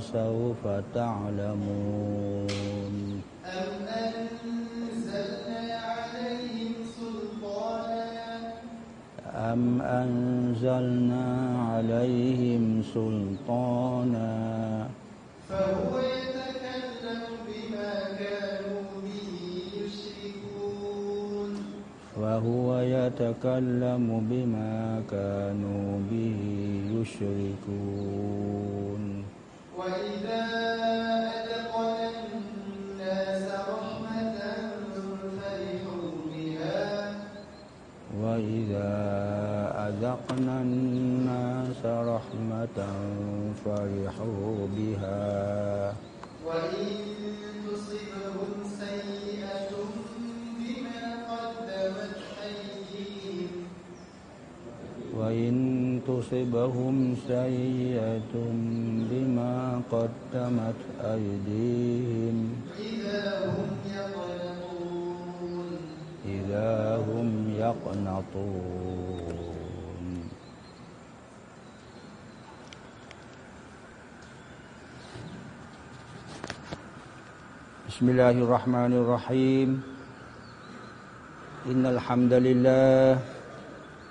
فسوف تعلمون. أم أنزلنا عليهم سلطانا؟ أم أنزلنا عليهم سلطانا؟ فهو يتكلم بما كانوا به يشركون. فهو يتكلم بما كانوا به يشركون. وإذا أذقنا الناس رحمة فرحوا بها تصبهم سيئة بما قدمت أيديهم. إذا هم يقنطون إذا هم يقنطون. بسم الله الرحمن الرحيم. إن الحمد لله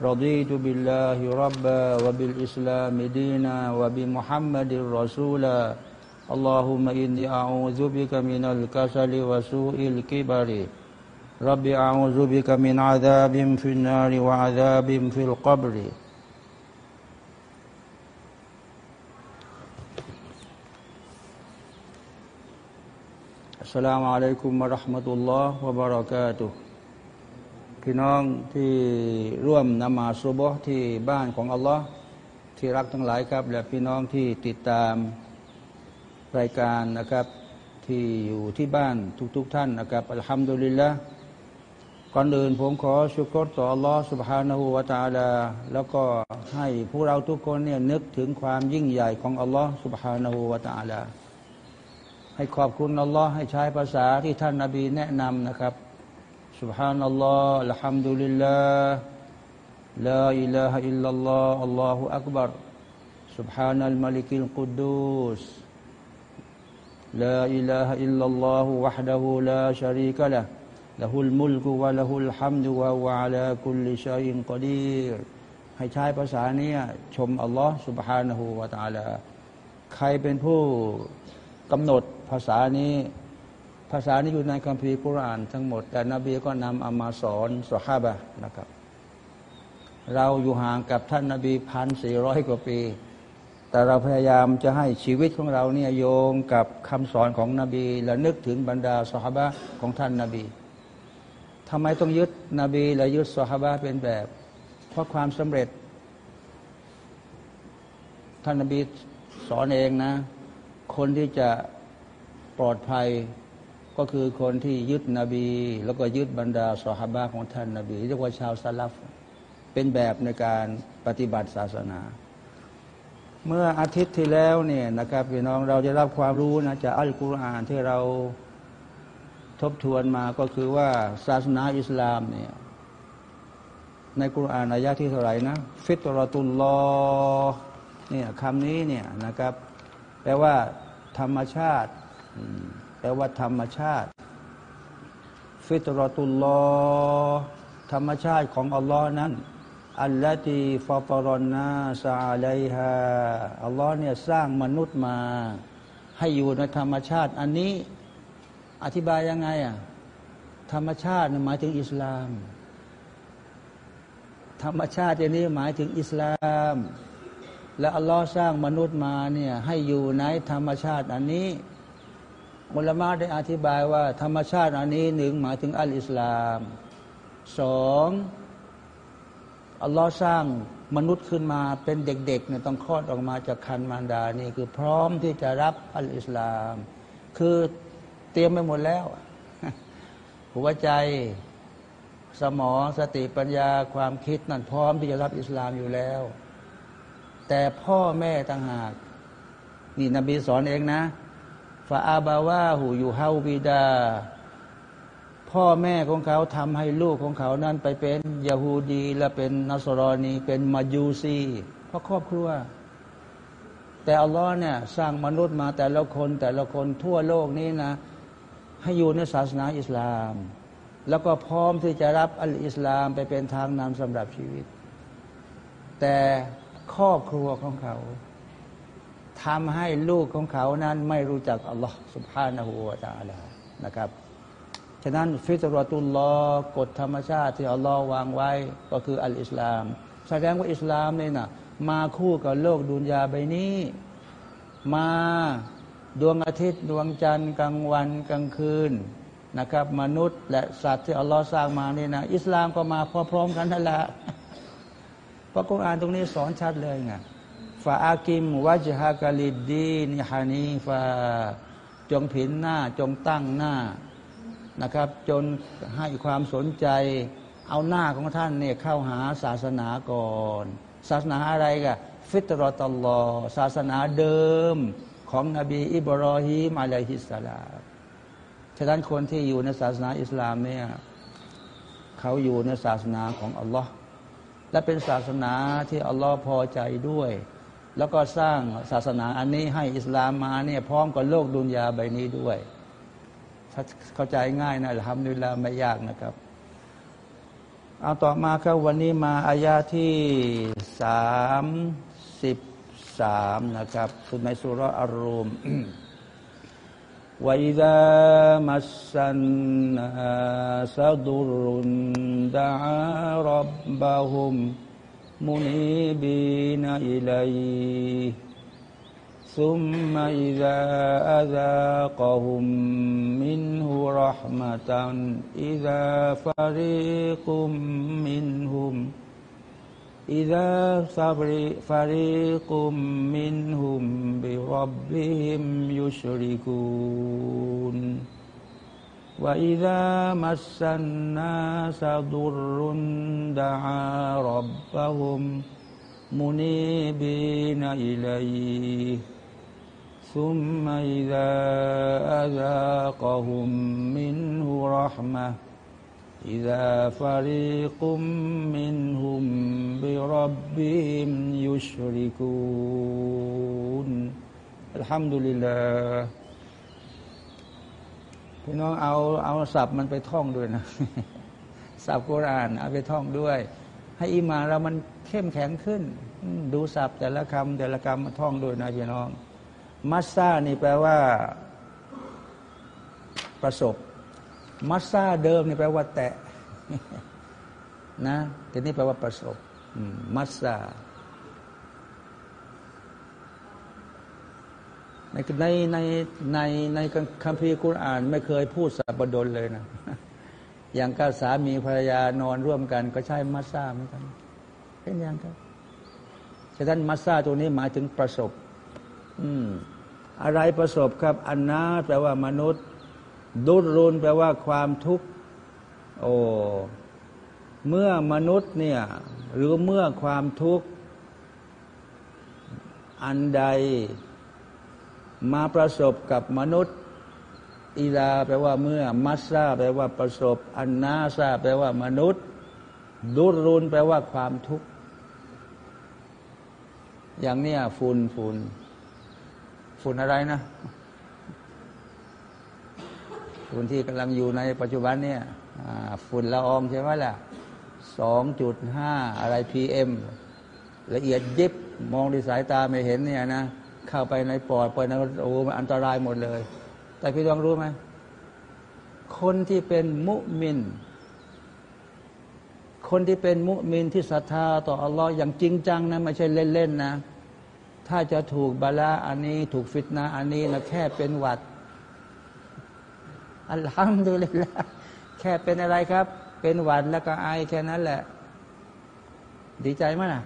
رضيت بالله ربا وبالإسلام دينا وبمحمد رسولا اللهم إني أعوذ بك من الكسل وسوء الكبر. رب أعوذ بك من عذاب في النار وعذاب في القبر. السلام عليكم ورحمة الله وبركاته. พี่น้องที่ร่วมนมาสุบฮ์ที่บ้านของอัลลอฮ์ที่รักทั้งหลายครับ และพี่น้องที่ติดตามรายการนะครับ ที่อยู่ที่บ้านทุกๆทท่านนะครับอัลฮัมดุลิลละก่อนอื่นผมขอชุกรต่ออัลลอฮ์ سبحانه และ تعالى แล้วก็ให้พวกเราทุกคนเนี่ยนึกถึงความยิ่งใหญ่ของอัลลอฮ์ سبحانه และ تعالى ให้ขอบคุณอัลลอฮ์ให้ใช้ภาษาที่ท่านนาบีแนะนำนะครับ سبحان الله الحمد لله لا إله إلا الله الله أكبر. سبحان الملك القدوس لا إله إلا الله وحده لا شريك له له الملك وله الحمد وهو على كل شيء قدير. ให้ใช้ภาษานี้ชมอัลลอฮ์ سبحانه และ تعالى ใครเป็นผู้กำหนดภาษานี้ ภาษานี้อยู่ในคัมภีร์กุรอานทั้งหมด แต่นบีก็นำเอามาสอนสฮาบะนะครับ เราอยู่ห่างกับท่านนาบีพันสี่ร้อยกว่าปี แต่เราพยายามจะให้ชีวิตของเราเนี่ยโยงกับคำสอนของนบี และนึกถึงบรรดาสฮาบะของท่านนาบีทำไมต้องยึดนบีและยึดสฮาบะเป็นแบบ เพราะความสำเร็จ ท่านนบีสอนเองนะ คนที่จะปลอดภัย ก็คือคนที่ยึดนบี แล้วก็ยึดบรรดาสหบาของท่านนบีเรียกว่าชาวซาลฟเป็นแบบในการปฏิบัติศาสนา เมื่ออาทิตย์ที่แล้วเนี่ยนะครับพี่น้องเราจะรับความรู้นะจากอัลกุรอานที่เราทบทวนมาก็คือว่าศาสนาอิสลามเนี่ยในกุรอานอายะที่เท่าไหร่นะ ฟิตรตุลลอเนี่ยคำนี้เนี่ยนะครับแปลว่าธรรมชาติ แปลว่าธรรมชาติ ฟิตรตุลลอธรรมชาติของอัลลอฮ์นั้น อัลลอฮีฟาตรอนนาซาไลฮาอัลลอฮ์เนี่ยสร้างมนุษย์มา ให้อยู่ในธรรมชาติ อันนี้อธิบายยังไงอะธรรมชาติหมายถึงอิสลาม ธรรมชาติอย่างนี้หมายถึงอิสลาม และอัลลอฮ์สร้างมนุษย์มาเนี่ยให้อยู่ในธรรมชาติอันนี้ มุลมาได้อธิบายว่า ธรรมชาติอันนี้หนึ่งหมายถึงอัลอิสลามสองอัลลอฮ์สร้างมนุษย์ขึ้นมาเป็นเด็กๆเนี่ยต้องคลอดออกมาจากคันมารดานี่คือพร้อมที่จะรับอัลอิสลาม คือเตรียมไปหมดแล้ว หัวใจสมองสติปัญญาความคิดนั่นพร้อมที่จะรับอิสลามอยู่แล้ว แต่พ่อแม่ต่างหาก นี่นบีสอนเองนะ ฟาอาบาวาหูอยู่เฮาบิดา พ่อแม่ของเขาทำให้ลูกของเขานั้นไปเป็นยาฮูดีและเป็นนัสรอนีเป็นมายูซีเพราะครอบครัว แต่อัลลอฮ์เนี่ยสร้างมนุษย์มาแต่ละคนแต่ละคนทั่วโลกนี้นะ ให้อยู่ในศาสนาอิสลาม แล้วก็พร้อมที่จะรับอัลอิสลามไปเป็นทางนำสำหรับชีวิต แต่ครอบครัวของเขา ทำให้ลูกของเขานั้นไม่รู้จักอัลลอฮ์สุบฮานะฮูวาตาลานะครับ ฉะนั้นฟิตรตุลลอกฎธรรมชาติที่อัลลอฮ์วางไว้ก็คืออัลอิสลาม แสดงว่าอิสลามเนี่ยนะมาคู่กับโลกดุนยาใบนี้ มาดวงอาทิตย์ดวงจันทร์กลางวันกลางคืนนะครับ มนุษย์และสัตว์ที่อัลลอฮ์สร้างมานี่นะอิสลามก็มาพร้อมๆกันนั่นแหละเพราะกุรอานตรงนี้สอนชัดเลยไง ฟาอากิมวัจฮากาลิดดีนิฮานีฟาจงผินหน้าจงตั้งหน้านะครับ จนให้ความสนใจ เอาหน้าของท่านเนี่ยเข้าหาศาสนาก่อน ศาสนาอะไรกันฟิตรอตลอศาสนาเดิมของนบีอิบรอฮีมอะลัยฮิสสลามฉะนั้นคนที่อยู่ในศาสนาอิสลามเนี่ยเขาอยู่ในศาสนาของอัลลอฮ์และเป็นศาสนาที่อัลลอฮ์พอใจด้วย แล้วก็สร้างศาสนาอันนี้ให้อิสลามมาเนี่ยพร้อมกับโลกดุนยาใบนี้ด้วยเข้าใจง่ายนะทำดุลาไม่ยากนะครับ เอาต่อมาครับวันนี้มาอายาที่สามสิบสามนะครับสุดในสุรอารุมว وإذا مس الناس ضر دعا ربهم منيبين إليه. ثم إذا أذاقهم منه رحمة إذا فريق منهم إذا فريق منهم بربهم يشركون. وإذا مس الناس ضر دعا ربهم منيبين إليه ثم إذا أذاقهم منه رحمة إذا فريق منهم بربهم يشركون الحمد لله พี่น้องเอาเอาศัพท์มันไปท่องด้วยนะศัพท์กุรานเอาไปท่องด้วย ให้อิมาเรามันเข้มแข็งขึ้น ดูศัพท์แต่ละคำแต่ละคำมาท่องด้วยนะพี่น้อง มัสซานี่แปลว่า ประสบ มัสซาเดิมนี่แปลว่า แตะนะแต่นี่แปลว่าประสบมัสซา ในในในในในคัมภีร์กุรอาน ไม่เคยพูดสับดลเลยนะ อย่างกับสามีภรรยานอนร่วมกัน ก็ใช้มัสซาเหมือนกันเห็นยังครับฉะนั้นมัสซาตัวนี้หมายถึงประสบ อืม อะไรประสบครับ อันนาแปลว่ามนุษย์ ดุรุนแปลว่าความทุกข์ โอ้เมื่อมนุษย์เนี่ย หรือเมื่อความทุกข์ อันใด มาประสบกับมนุษย์อีลาแปลว่าเมื่อ มัสซาแปลว่าประสบ อันนาซาแปลว่ามนุษย์ ดุรุนแปลว่าความทุกข์ อย่างเนี้ยฝุ่นฝุ่นฝุ่นอะไรนะฝุ่นที่กำลังอยู่ในปัจจุบันเนี่ยฝุ่นละอองใช่ไหมล่ะสองจุดห้าอะไร PM ละเอียดยิบมองด้วยสายตาไม่เห็นเนี่ยนะ เข้าไปในปอดไปในโอ้มันอันตรายหมดเลย แต่พี่ต้องรู้ไหมคนที่เป็นมุมิน คนที่เป็นมุมินที่ศรัทธาต่ออัลลอฮ์อย่างจริงจังนะไม่ใช่เล่นๆนะ ถ้าจะถูกบาลาอันนี้ถูกฟิตนาอันนี้นะแค่เป็นหวัด الحمد للهแค่เป็นอะไรครับ เป็นหวัดแล้วก็ไอแค่นั้นแหละ ดีใจมั้ยนะ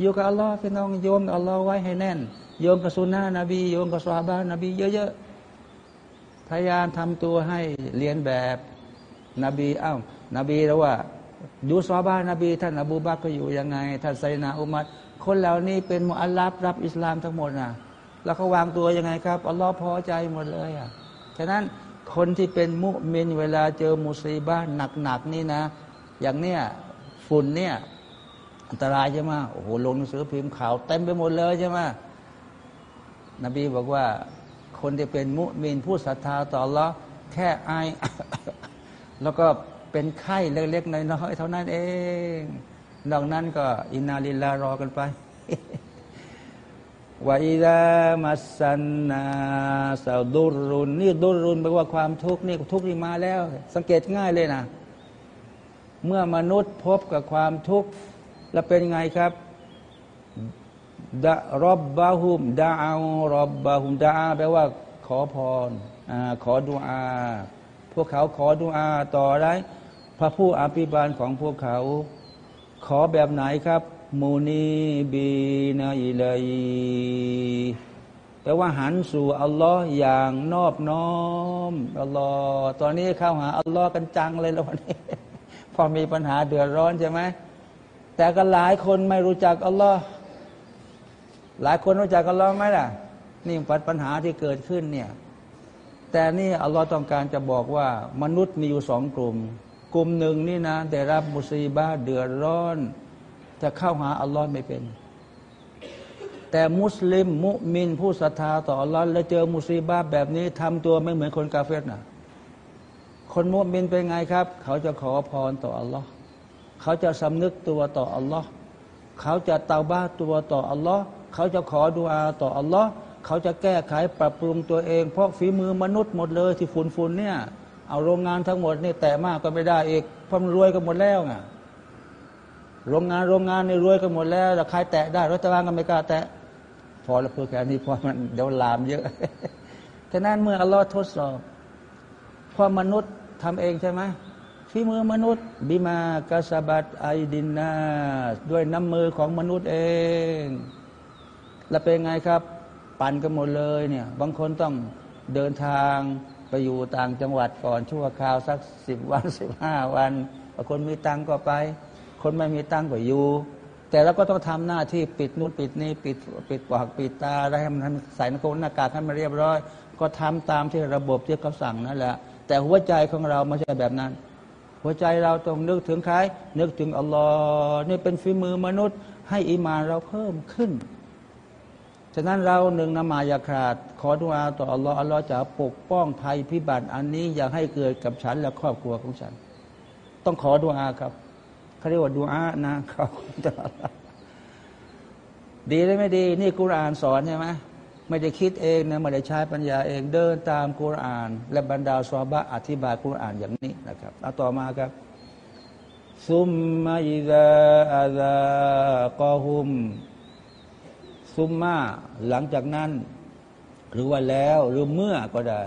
อยู่กับอัลลอฮ์พี่น้องโยมอัลลอฮ์ไว้ให้แน่น โยมกับสุนนะนบีโยมกับสวาบานบีเยอะๆพยายามทำตัวให้เรียนแบบนบีอ้าวนบีแล้วว่าดูสวาบานบี ท่านอบูบักก็อยู่ยังไง ท่านไซนาอุมัดคนเหล่านี้เป็นมุอัลลับรับอิสลามทั้งหมดนะแล้วเขาวางตัวยังไงครับอัลลอฮ์พอใจหมดเลยอะฉะนั้นคนที่เป็นมุมินเวลาเจอมุสีบ้านหนักๆนี่นะ อย่างเนี้ยฝุ่นเนี่ยอันตรายใช่ไหมโอ้โหลงหนังสือพิมพ์ข่าวเต็มไปหมดเลยใช่ไหม นบีบอกว่า คนที่เป็นมุมินผู้ศรัทธาต่อละแค่ไอแล้วก็เป็นไข้เล็กๆน้อยๆเท่านั้นเองนอกนั้นก็อินาลิลารอกันไปวาอิดามัสันนาสาดุรุนนี่ดุรุนแปลว่าความทุกข์นี่ทุกข์นี่มาแล้ว สังเกตง่ายเลยนะ เมื่อมนุษย์พบกับความทุกข์ แล้วเป็นไงครับ ดะรอบบาหุมดาเอารอบบาหุมดาแปลว่า ขอพรอขอดุอา พวกเขาขอดุอาต่อไรพระผู้อภิบาลของพวกเขา ขอแบบไหนครับ มูนีบีนาอิเลยแปลว่าหันสู่อัลลอฮ์อย่างนอบน้อมอัลลอฮ์ตอนนี้เข้าหาอัลลอฮ์กันจังเลยแล้ววันนี้ พอมีปัญหาเดือดร้อนใช่ไหมแต่ก็หลายคนไม่รู้จักอัลลอฮ์ หลายคนรู้จักอัลลอฮ์ไหมล่ะ นี่ปัญหาที่เกิดขึ้นเนี่ย แต่นี่อัลลอฮ์ต้องการจะบอกว่า มนุษย์มีอยู่สองกลุ่ม กลุ่มหนึ่งนี่นะได้รับมุสีบาเดือดร้อน จะเข้าหาอัลลอฮ์ไม่เป็น แต่มุสลิมมุมินผู้ศรัทธาต่ออัลลอฮ์แล้วเจอมุสีบาแบบนี้ทำตัวไม่เหมือนคนกาเฟตนะคนมุมินเป็นไงครับ เขาจะขอพรต่ออัลลอฮ์เขาจะสำนึกตัวต่ออัลลอฮ์เขาจะเตาบ้าตัวต่ออัลลอฮ์ เขาจะขอดุอาต่ออัลลอฮ์เขาจะแก้ไขปรับปรุงตัวเอง เพราะฝีมือมนุษย์หมดเลยที่ฝุ่นฝุ่นเนี่ย เอาโรงงานทั้งหมดนี่แต่มากก็ไม่ได้อีกเพราะมันรวยกันหมดแล้วไงโรงงานโรงงานนี่รวยกันหมดแล้วแต่ใครแตะได้รัฐบาลก็ไม่กล้าแตะพอแล้วเพื่อแค่นี้พอมันเดี๋ยวลามเยอะฉะนั้นเมื่ออัลลอฮ์ทดสอบความมนุษย์ทำเองใช่ไหมฝีมือมนุษย์ บิมากาสบัตไอดินนา ด้วยน้ำมือของมนุษย์เอง แล้วเป็นไงครับ ปั่นกันหมดเลยเนี่ย บางคนต้องเดินทางไปอยู่ต่างจังหวัดก่อนชั่วคราวสักสิบวันสิบห้าวันคนมีตังก็ไป คนไม่มีตังก็อยู่ แต่เราก็ต้องทำหน้าที่ปิดนู้นปิดนี้ปิดปิดปากปิดตาอะไรให้มันใส่หน้ากากหน้ากากให้มันเรียบร้อย ก็ทำตามที่ระบบที่เขาสั่งนั่นแหละ แต่หัวใจของเราไม่ใช่แบบนั้น หัวใจเราต้องนึกถึงใครนึกถึงอัลลอฮ์นี่เป็นฝีมือมนุษย์ ให้อิมานเราเพิ่มขึ้น ฉะนั้นเราหนึ่งนมายาขาด ขอดุอาต่ออัลลอฮ์อัลลอฮ์จะปกป้องภัยพิบัติอันนี้อย่าให้เกิดกับฉันและครอบครัวของฉัน ต้องขอดุอาครับเขาเรียกว่าดุอานะเขาดีได้ไม่ดี นี่กุรานสอนใช่ไหมไม่ได้คิดเองนะไม่ได้ใช้ปัญญาเองเดินตามกุราน และบรรดาซอบะอธิบายกุรานอย่างนี้นะครับเอาต่อมาครับซุมมาอิซาอาซากอฮุม ซุมมาหลังจากนั้น หรือว่าแล้วหรือเมื่อก็ได้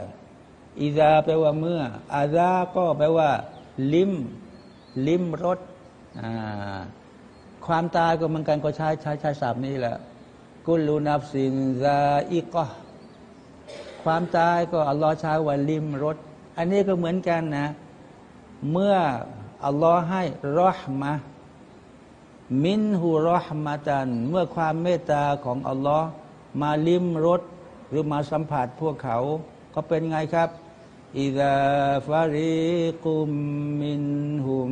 อิซาแปลว่าเมื่อ อาซาก็แปลว่า ลิมลิมรสความตายก็เหมือนกันก็ใช้ใช้ใช้ศัพท์นี้แหละ กุลูนับสินซาอิกะความตายก็อัลลอฮ์ใช้ว่าลิมรถอันนี้ก็เหมือนกันนะ เมื่ออัลลอฮ์ให้รอห์มะ มินหูรอห์มาตัน เมื่อความเมตตาของอัลลอฮ์มาลิมรถหรือมาสัมผัสพวกเขา ก็เป็นไงครับอิดาฟาริกุมมินหุม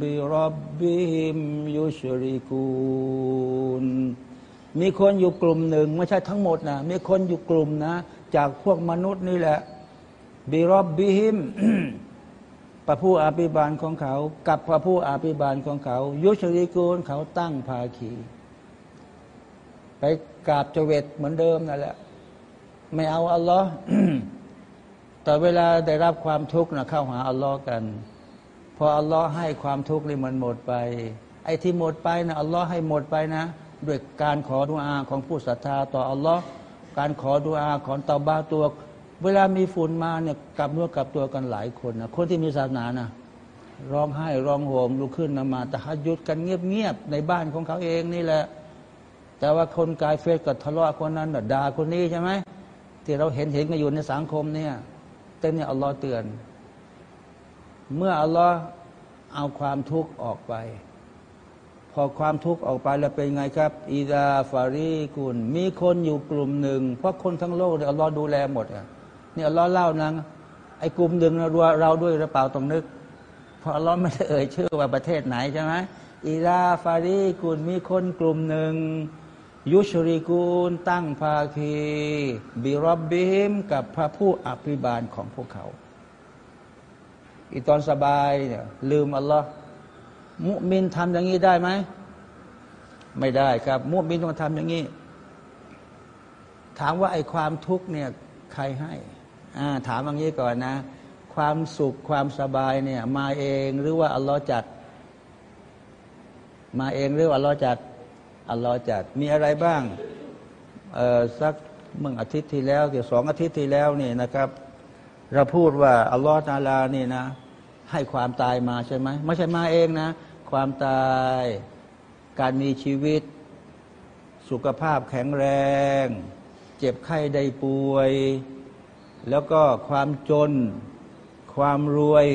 บิรับบิฮิมยุชริกูนมีคนอยู่กลุ่มหนึ่งไม่ใช่ทั้งหมดนะมีคนอยู่กลุ่มนะ จากพวกมนุษย์นี่แหละบิรับบิฮิม พระผู้อาภิบาลของเขา กับพระผู้อาภิบาลของเขา ยุชริกูลเขาตั้งภาคี ไปกราบจเวตเหมือนเดิมนั่นแหละ ไม่เอาอัลลอฮ์แต่เวลาได้รับความทุกข์นะเข้าหาอัลลอฮ์กัน พออัลลอฮ์ให้ความทุกข์นี่มันหมดไป ไอ้ที่หมดไปนะอัลลอฮ์ให้หมดไปนะด้วยการขอดุอาของผู้ศรัทธาต่ออัลลอฮ์การขอดุอาของตาบ้าตัว เวลามีฝุ่นมาเนี่ยกลับเนื้อกลับตัวกันหลายคนนะคนที่มีศาสนานะร้องไห้ร้องโหมลุกขึ้นนมาแตะฮัดยุดกันเงียบๆในบ้านของเขาเองนี่แหละ แต่ว่าคนกายเฟสกับทะเลาะคนนั้นนะด่าคนนี้ใช่ไหมที่เราเห็นเห็นกันอยู่ในสังคมเนี่ยแต่เนี่ยอัลลอฮ์เตือน เมื่ออัลลอฮ์เอาความทุกข์ออกไป พอความทุกข์ออกไปแล้วเป็นไงครับإذا فريق มีคนอยู่กลุ่มหนึ่งเพราะคนทั้งโลกเนี่ยอัลลอฮ์ดูแลหมดอะ นี่อัลลอฮ์เล่านะไอ้กลุ่มหนึ่งเราเราด้วยหรือเปล่าต้องนึกเพราะอัลลอฮ์ไม่ได้เอ่ยชื่อว่าประเทศไหนใช่ไหมإذا فريق มีคนกลุ่มหนึ่ง يشركون ตั้งภาคีبربهم กับพระผู้อภิบาลของพวกเขา อีตอนสบายเนี่ยลืมอัลลอฮ์มุมินทำอย่างนี้ได้ไหม ไม่ได้ครับ มุมินต้องทำอย่างนี้ ถามว่าไอ้ความทุกข์เนี่ยใครให้ ถามอย่างนี้ก่อนนะ ความสุขความสบายเนี่ย มาเองหรือว่าอัลลอฮ์จัด มาเองหรือว่าอัลลอฮ์จัดอัลลอฮ์จัดมีอะไรบ้างเออสักเมื่ออาทิตย์ที่แล้วเกี่ยวสองอาทิตย์ที่แล้วนี่นะครับ เราพูดว่าอัลลอฮ์ตาลานี่นะ ให้ความตายมาใช่ไหมไม่ใช่มาเองนะ ความตายการมีชีวิต สุขภาพแข็งแรง เจ็บไข้ได้ป่วย แล้วก็ความจน ความรวย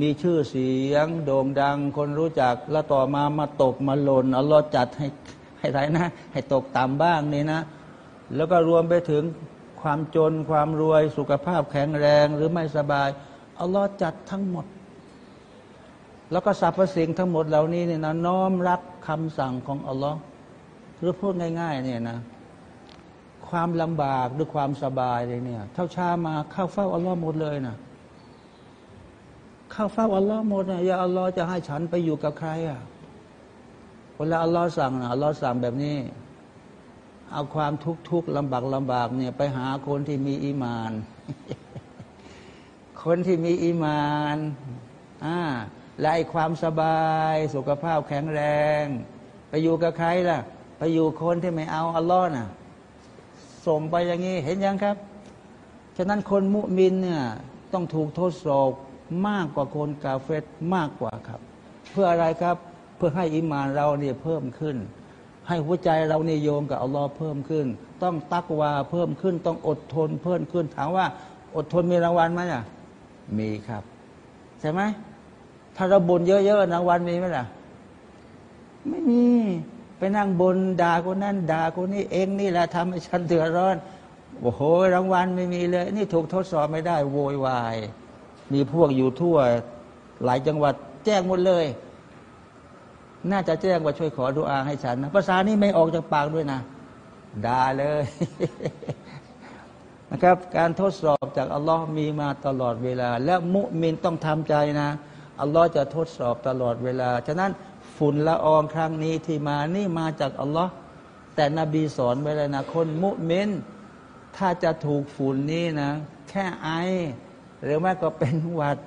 มีชื่อเสียง โด่งดัง คนรู้จัก แล้วต่อมามาตกมาหล่นอัลลอฮ์จัดให้ให้ไรนะ ให้ตกต่ำบ้างนี่นะ แล้วก็รวมไปถึงความจน ความรวย สุขภาพแข็งแรงหรือไม่สบายอัลลอฮ์จัดทั้งหมด แล้วก็สรรพสิ่งทั้งหมดเหล่านี้เนี่ยนะน้อมรับคำสั่งของอัลลอฮ์หรือพูดง่าย ๆ เนี่ยนะ ความลำบากหรือความสบายเลยเนี่ยเท่าชามาเข้าเฝ้าอัลลอฮ์หมดเลยนะเข้าเฝ้าอัลลอฮ์หมดนะอย่าอัลลอฮ์จะให้ฉันไปอยู่กับใครอะเวลาอัลลอฮ์สั่งนะอัลลอฮ์สั่งแบบนี้ เอาความทุกข์ทุกข์ลำบากลำบากเนี่ยไปหาคนที่มีอีมาน คนที่มีอีมานอ่าและไอความสบาย สุขภาพแข็งแรง ไปอยู่กับใครล่ะ ไปอยู่คนที่ไม่เอาอัลลอฮ์น่ะ ส่งไปอย่างนี้เห็นยังครับ ฉะนั้นคนมุมินเนี่ยต้องถูกทดสอบมากกว่าคนกาเฟตมากกว่าครับ เพื่ออะไรครับเพื่อให้อิมานเราเนี่ยเพิ่มขึ้น ให้หัวใจเราเนี่ยโยงกับอัลลอฮ์เพิ่มขึ้น ต้องตักวาเพิ่มขึ้น ต้องอดทนเพิ่มขึ้น ถามว่าอดทนมีรางวัลไหมอะมีครับใช่ไหมถ้าเราบ่นเยอะๆรางวัลมีไหมล่ะ ไม่มี ไปนั่งบนด่าคนนั้นด่าคนนี้เองนี่แหละทำให้ฉันเดือดร้อนโอ้โหรางวัลไม่มีเลย นี่ถูกทดสอบไม่ได้ โวยวาย มีพวกอยู่ทั่ว หลายจังหวัดแจ้งหมดเลย น่าจะแจ้งว่าช่วยขอดุอาให้ฉันนะภาษานี้ไม่ออกจากปากด้วยนะด่าเลยนะครับ การทดสอบจากอัลลอฮ์มีมาตลอดเวลา และมุมินต้องทำใจนะอัลลอฮ์จะทดสอบตลอดเวลา ฉะนั้น ฝุ่นละอองครั้งนี้ที่มานี่มาจากอัลลอฮ์แต่นบีสอนไว้เลยนะคนมุมินถ้าจะถูกฝุ่นนี้นะ แค่ไอ หรือไม่ก็เป็นหวัด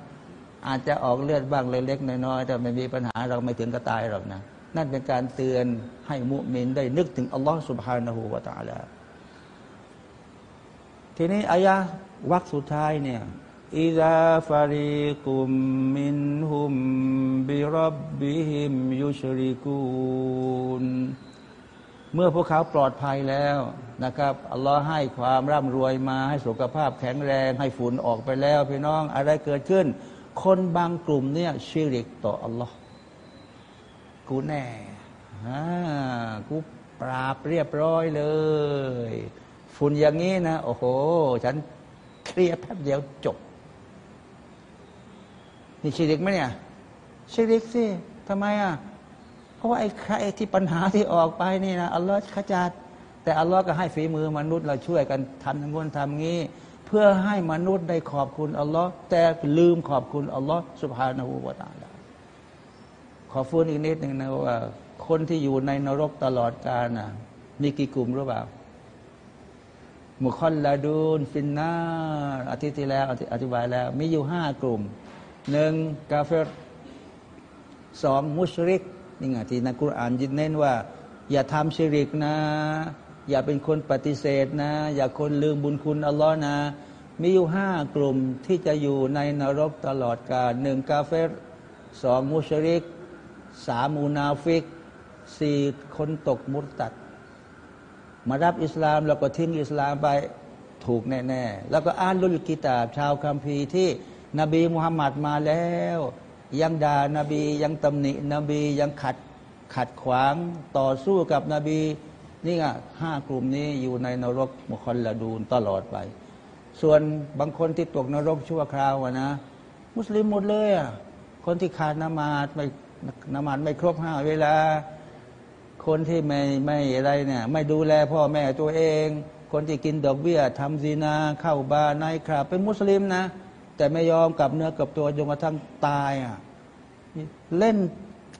อาจจะออกเลือดบ้างเล็กๆน้อยๆแต่ไม่มีปัญหาเราไม่ถึงกระตายหรอกนะ นั่นเป็นการเตือนให้มุมินได้นึกถึงอัลลอฮ์สุบฮานาหูวาตาลาทีนี้อายะวักสุดท้ายเนี่ย อิดาฟาริกุมมินหุมบิรับบิหิมยุชริกูนเมื่อพวกเขาปลอดภัยแล้วนะครับอัลลอฮ์ให้ความร่ำรวยมาให้สุขภาพแข็งแรง ให้ฝุ่นออกไปแล้วพี่น้องอะไรเกิดขึ้น คนบางกลุ่มเนี่ยชิริกต่ออัลลอฮ์กูแน่อ่ากูปราบเรียบร้อยเลย ฝุ่นอย่างนี้นะ โอ้โห ฉันเคลียร์แป๊บเดียวจบ นี่ชิริกไหมเนี่ยชิริกสิทำไมอะเพราะว่าไอ้ใครที่ปัญหาที่ออกไปนี่นะอัลลอฮ์ขจัดแต่อัลลอฮ์ก็ให้ฝีมือมนุษย์เราช่วยกันทำงนทำงี้ เพื่อให้มนุษย์ได้ขอบคุณอัลลอฮ์แต่ลืมขอบคุณอัลลอฮ์สุบฮานาหูวาตาลาขอฟื้นอีกนิดหนึ่งนะว่า คนที่อยู่ในนรกตลอดกาลนะมีกี่กลุ่มรู้เปล่าمخلدون في النار อาทิตย์ที่แล้วอธิบายแล้ว มีอยู่ห้ากลุ่ม หนึ่งกาเฟรสองมุชริกนี่ไงที่อัลกุรอานยืนเน้นว่า อย่าทำชิริกนะ อย่าเป็นคนปฏิเสธนะ อย่าคนลืมบุญคุณอัลลอฮ์นะ มีอยู่ห้ากลุ่มที่จะอยู่ในนรกตลอดกาลหนึ่งกาเฟรสองมุชริกสามมูนาฟิกสี่คนตกมุตตัด มารับอิสลามแล้วก็ทิ้งอิสลามไปถูกแน่ ๆ แล้วก็อ่านลุลกิตาบชาวคัมภีร์ที่ นบีมุฮัมมัดมาแล้ว ยังด่านาบียังตำหนินบียังขัดขัดขวางต่อสู้กับนบี นี่ไงห้ากลุ่มนี้อยู่ในนรกมุคอลลาดูนตลอดไป ส่วนบางคนที่ตกนรกชั่วคราวนะ มุสลิมหมดเลยอะคนที่ขาดนมาดไม่นมาดไม่ครบห้าเวลา คนที่ไม่ไม่อะไรเนี่ยไม่ดูแลพ่อแม่ตัวเอง คนที่กินดอกเบี้ยทำซีนา เข้าบาร์ในครับเป็นมุสลิมนะ แต่ไม่ยอมกับเนื้อกับตัวจนกระทั่งตายอะเล่น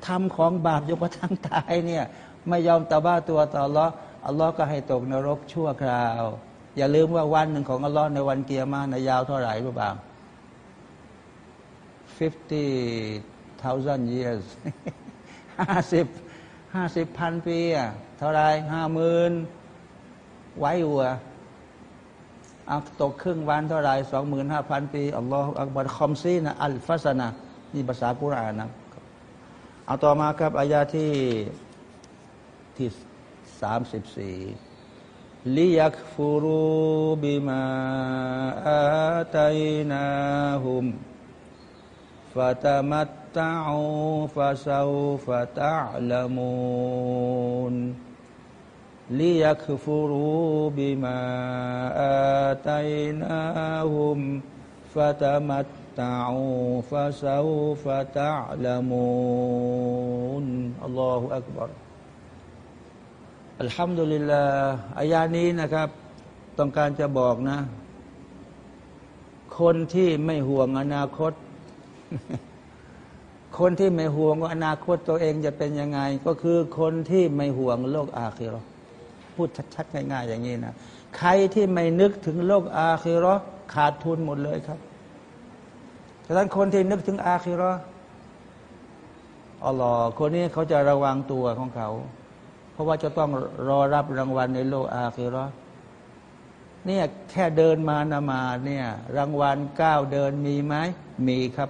ทำของบาปจนกระทั่งตายเนี่ยไม่ยอมตะบ้าตัวต่ออัลลอฮ์อัลลอฮ์ก็ให้ตกนรกชั่วคราว อย่าลืมว่าวันหนึ่งของอัลลอฮ์ในวันเกียร์มาในยาวเท่าไหร่รู้เปล่า fifty thousand years ห้าสิบห้าสิบพันปีอะเท่าไรห้าหมื่นไว้หัว เอาตกครึ่งวันเท่าไรสองหมื่นห้าพันปีอัลลอฮฺอักบัรคอมซีนะอัลฟัสนะนี่ภาษากุรานนะเอาต่อมาครับอายาที่ที่สามสิบสี่ลิยักฟูรูบิมาอาตัยนาหุมฟาตมัตตะอูฟาซาฟาตะลามูน ลิยักฟูรูบิมาอาตัยนาหุมฟาตมัตตะอูฟาซาูฟาตะลามูนอัลลอฮฺอักบารอัลฮัมดุลิลลาอายานี้นะครับ ต้องการจะบอกนะ คนที่ไม่ห่วงอนาคต คนที่ไม่ห่วงว่าอนาคตตัวเองจะเป็นยังไง ก็คือคนที่ไม่ห่วงโลกอาคิรอ พูดชัดๆง่ายๆ อย่างนี้นะใครที่ไม่นึกถึงโลกอาคิรอขาดทุนหมดเลยครับฉะนั้นคนที่นึกถึงอาคิรออัลลอฮ์คนนี้เขาจะระวังตัวของเขา เพราะว่าจะต้องรอรับรางวัลในโลกอาคิรอเนี่ยแค่เดินมานามาเนี่ยรางวัลก้าวเดินมีไหมมีครับ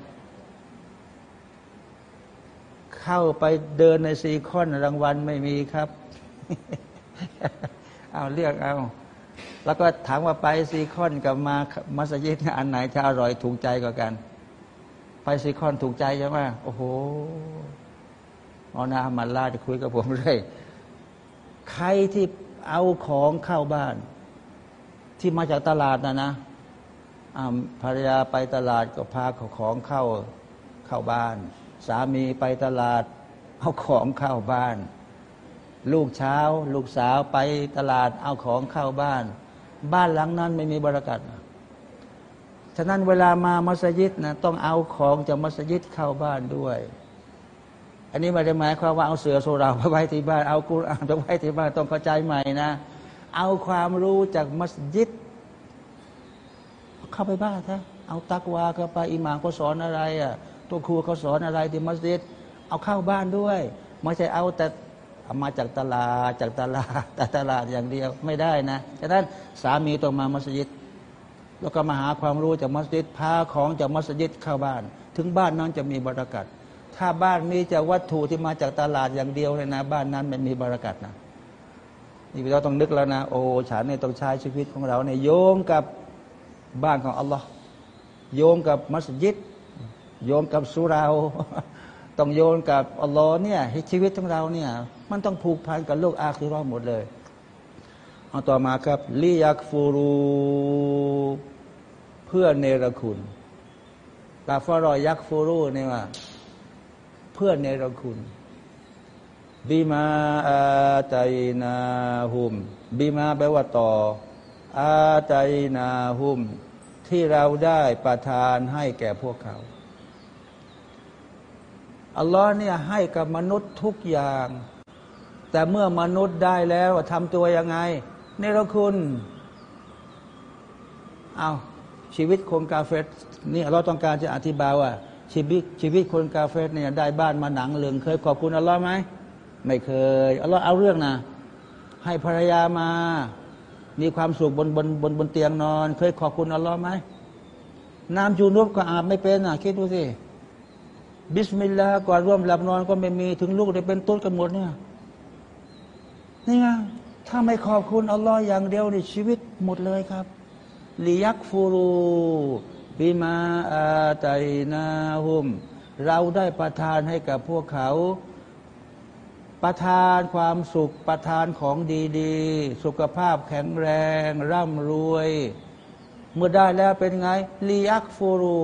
เข้าไปเดินในซีคอนรางวัลไม่มีครับ เอาเรียกเอา แล้วก็ถามว่าไปซีคอนกับมามัสยิดอันไหนจะอร่อยถูกใจกว่ากัน ไปซีคอนถูกใจใช่ไหมโอ้โหเอานามาลาจะคุยกับผมเลยใครที่เอาของเข้าบ้าน ที่มาจากตลาดนะนะภรรยาไปตลาดก็พาของเข้าเข้าบ้าน สามีไปตลาดเอาของเข้าบ้าน ลูกเช้า ลูกสาวไปตลาดเอาของเข้าบ้าน บ้านหลังนั้นไม่มีบรากัดฉะนั้นเวลามามัสยิดนะต้องเอาของจากมัสยิดเข้าบ้านด้วย อันนี้ม่ได้หมายความว่าเอาเสือโซราไปไว้ที่บ้านเอากุรอานไปไว้ที่บ้านต้องเข้าใจใหม่นะ เอาความรู้จากมัสยิด เข้าไปบ้านถ้าเอาตักวาเข้าไปอิหม่ามเขาสอนอะไรอะตัวครูเขาสอนอะไรที่มัสยิด เอาเข้าบ้านด้วยไม่ใช่เอาแต่ เอามาจากตลาดจากตลาดแต่ตลาดอย่างเดียวไม่ได้นะฉะนั้นสามีต้องมามัสยิด แล้วก็มาหาความรู้จากมัสยิดพาของจากมัสยิดเข้าบ้าน ถึงบ้านนั้นจะมีบารักัดถ้าบ้านมีจากวัตถุที่มาจากตลาดอย่างเดียวเลยนะ บ้านนั้นมันมีบารักัดนะนี่เราต้องนึกแล้วนะ โอ้ฉันเนี่ยต้องใช้ชีวิตของเราเนี่ยโยงกับบ้านของอัลลอฮ์โยงกับมัสยิด โยงกับสุรา ต้องโยนกับอัลลอฮ์เนี่ยให้ชีวิตของเราเนี่ย มันต้องผูกพันกับโลกอาคิรอดหมดเลยเอาต่อมาครับลิยักฟูรูเพื่อเนรคุณตาฟารอยักฟูรูเนี่ยว่า เพื่อเนรคุณบิมาอาตัยนาหุมบิมาแปลว่าต่อ อาตัยนาหุม ที่เราได้ประทานให้แก่พวกเขา อัลลอฮ์เนี่ยให้กับมนุษย์ทุกอย่าง แต่เมื่อมนุษย์ได้แล้วทำตัวยังไงเนรคุณเอาชีวิตคนกาเฟสนี่เราต้องการจะอธิบายว่า ชีวิตชีวิตคนกาเฟสเนี่ยได้บ้านมาหนังเหลืองเคยขอบคุณอัลลอฮ์ไหมไม่เคยอัลลอฮ์เอาเรื่องนะให้ภรรยามา มีความสุขบนบนบนบนเตียงนอน เคยขอบคุณอัลลอฮ์ไหมน้ำจูนุบก็อาบไม่เป็นอะ คิดดูสิ บิสมิลลาห์ก่อนร่วมหลับนอนก็ไม่มีถึงลูกได้เป็นต้นกันหมดเนี่ยนี่ไงถ้าไม่ขอบคุณอัลลอฮ์อย่างเดียวในชีวิตหมดเลยครับลิยักฟูรูบิมาอาตัยนาหุม เราได้ประทานให้กับพวกเขา ประทานความสุขประทานของดี ๆ สุขภาพแข็งแรง ร่ำรวย เมื่อได้แล้วเป็นไงลียักฟูรู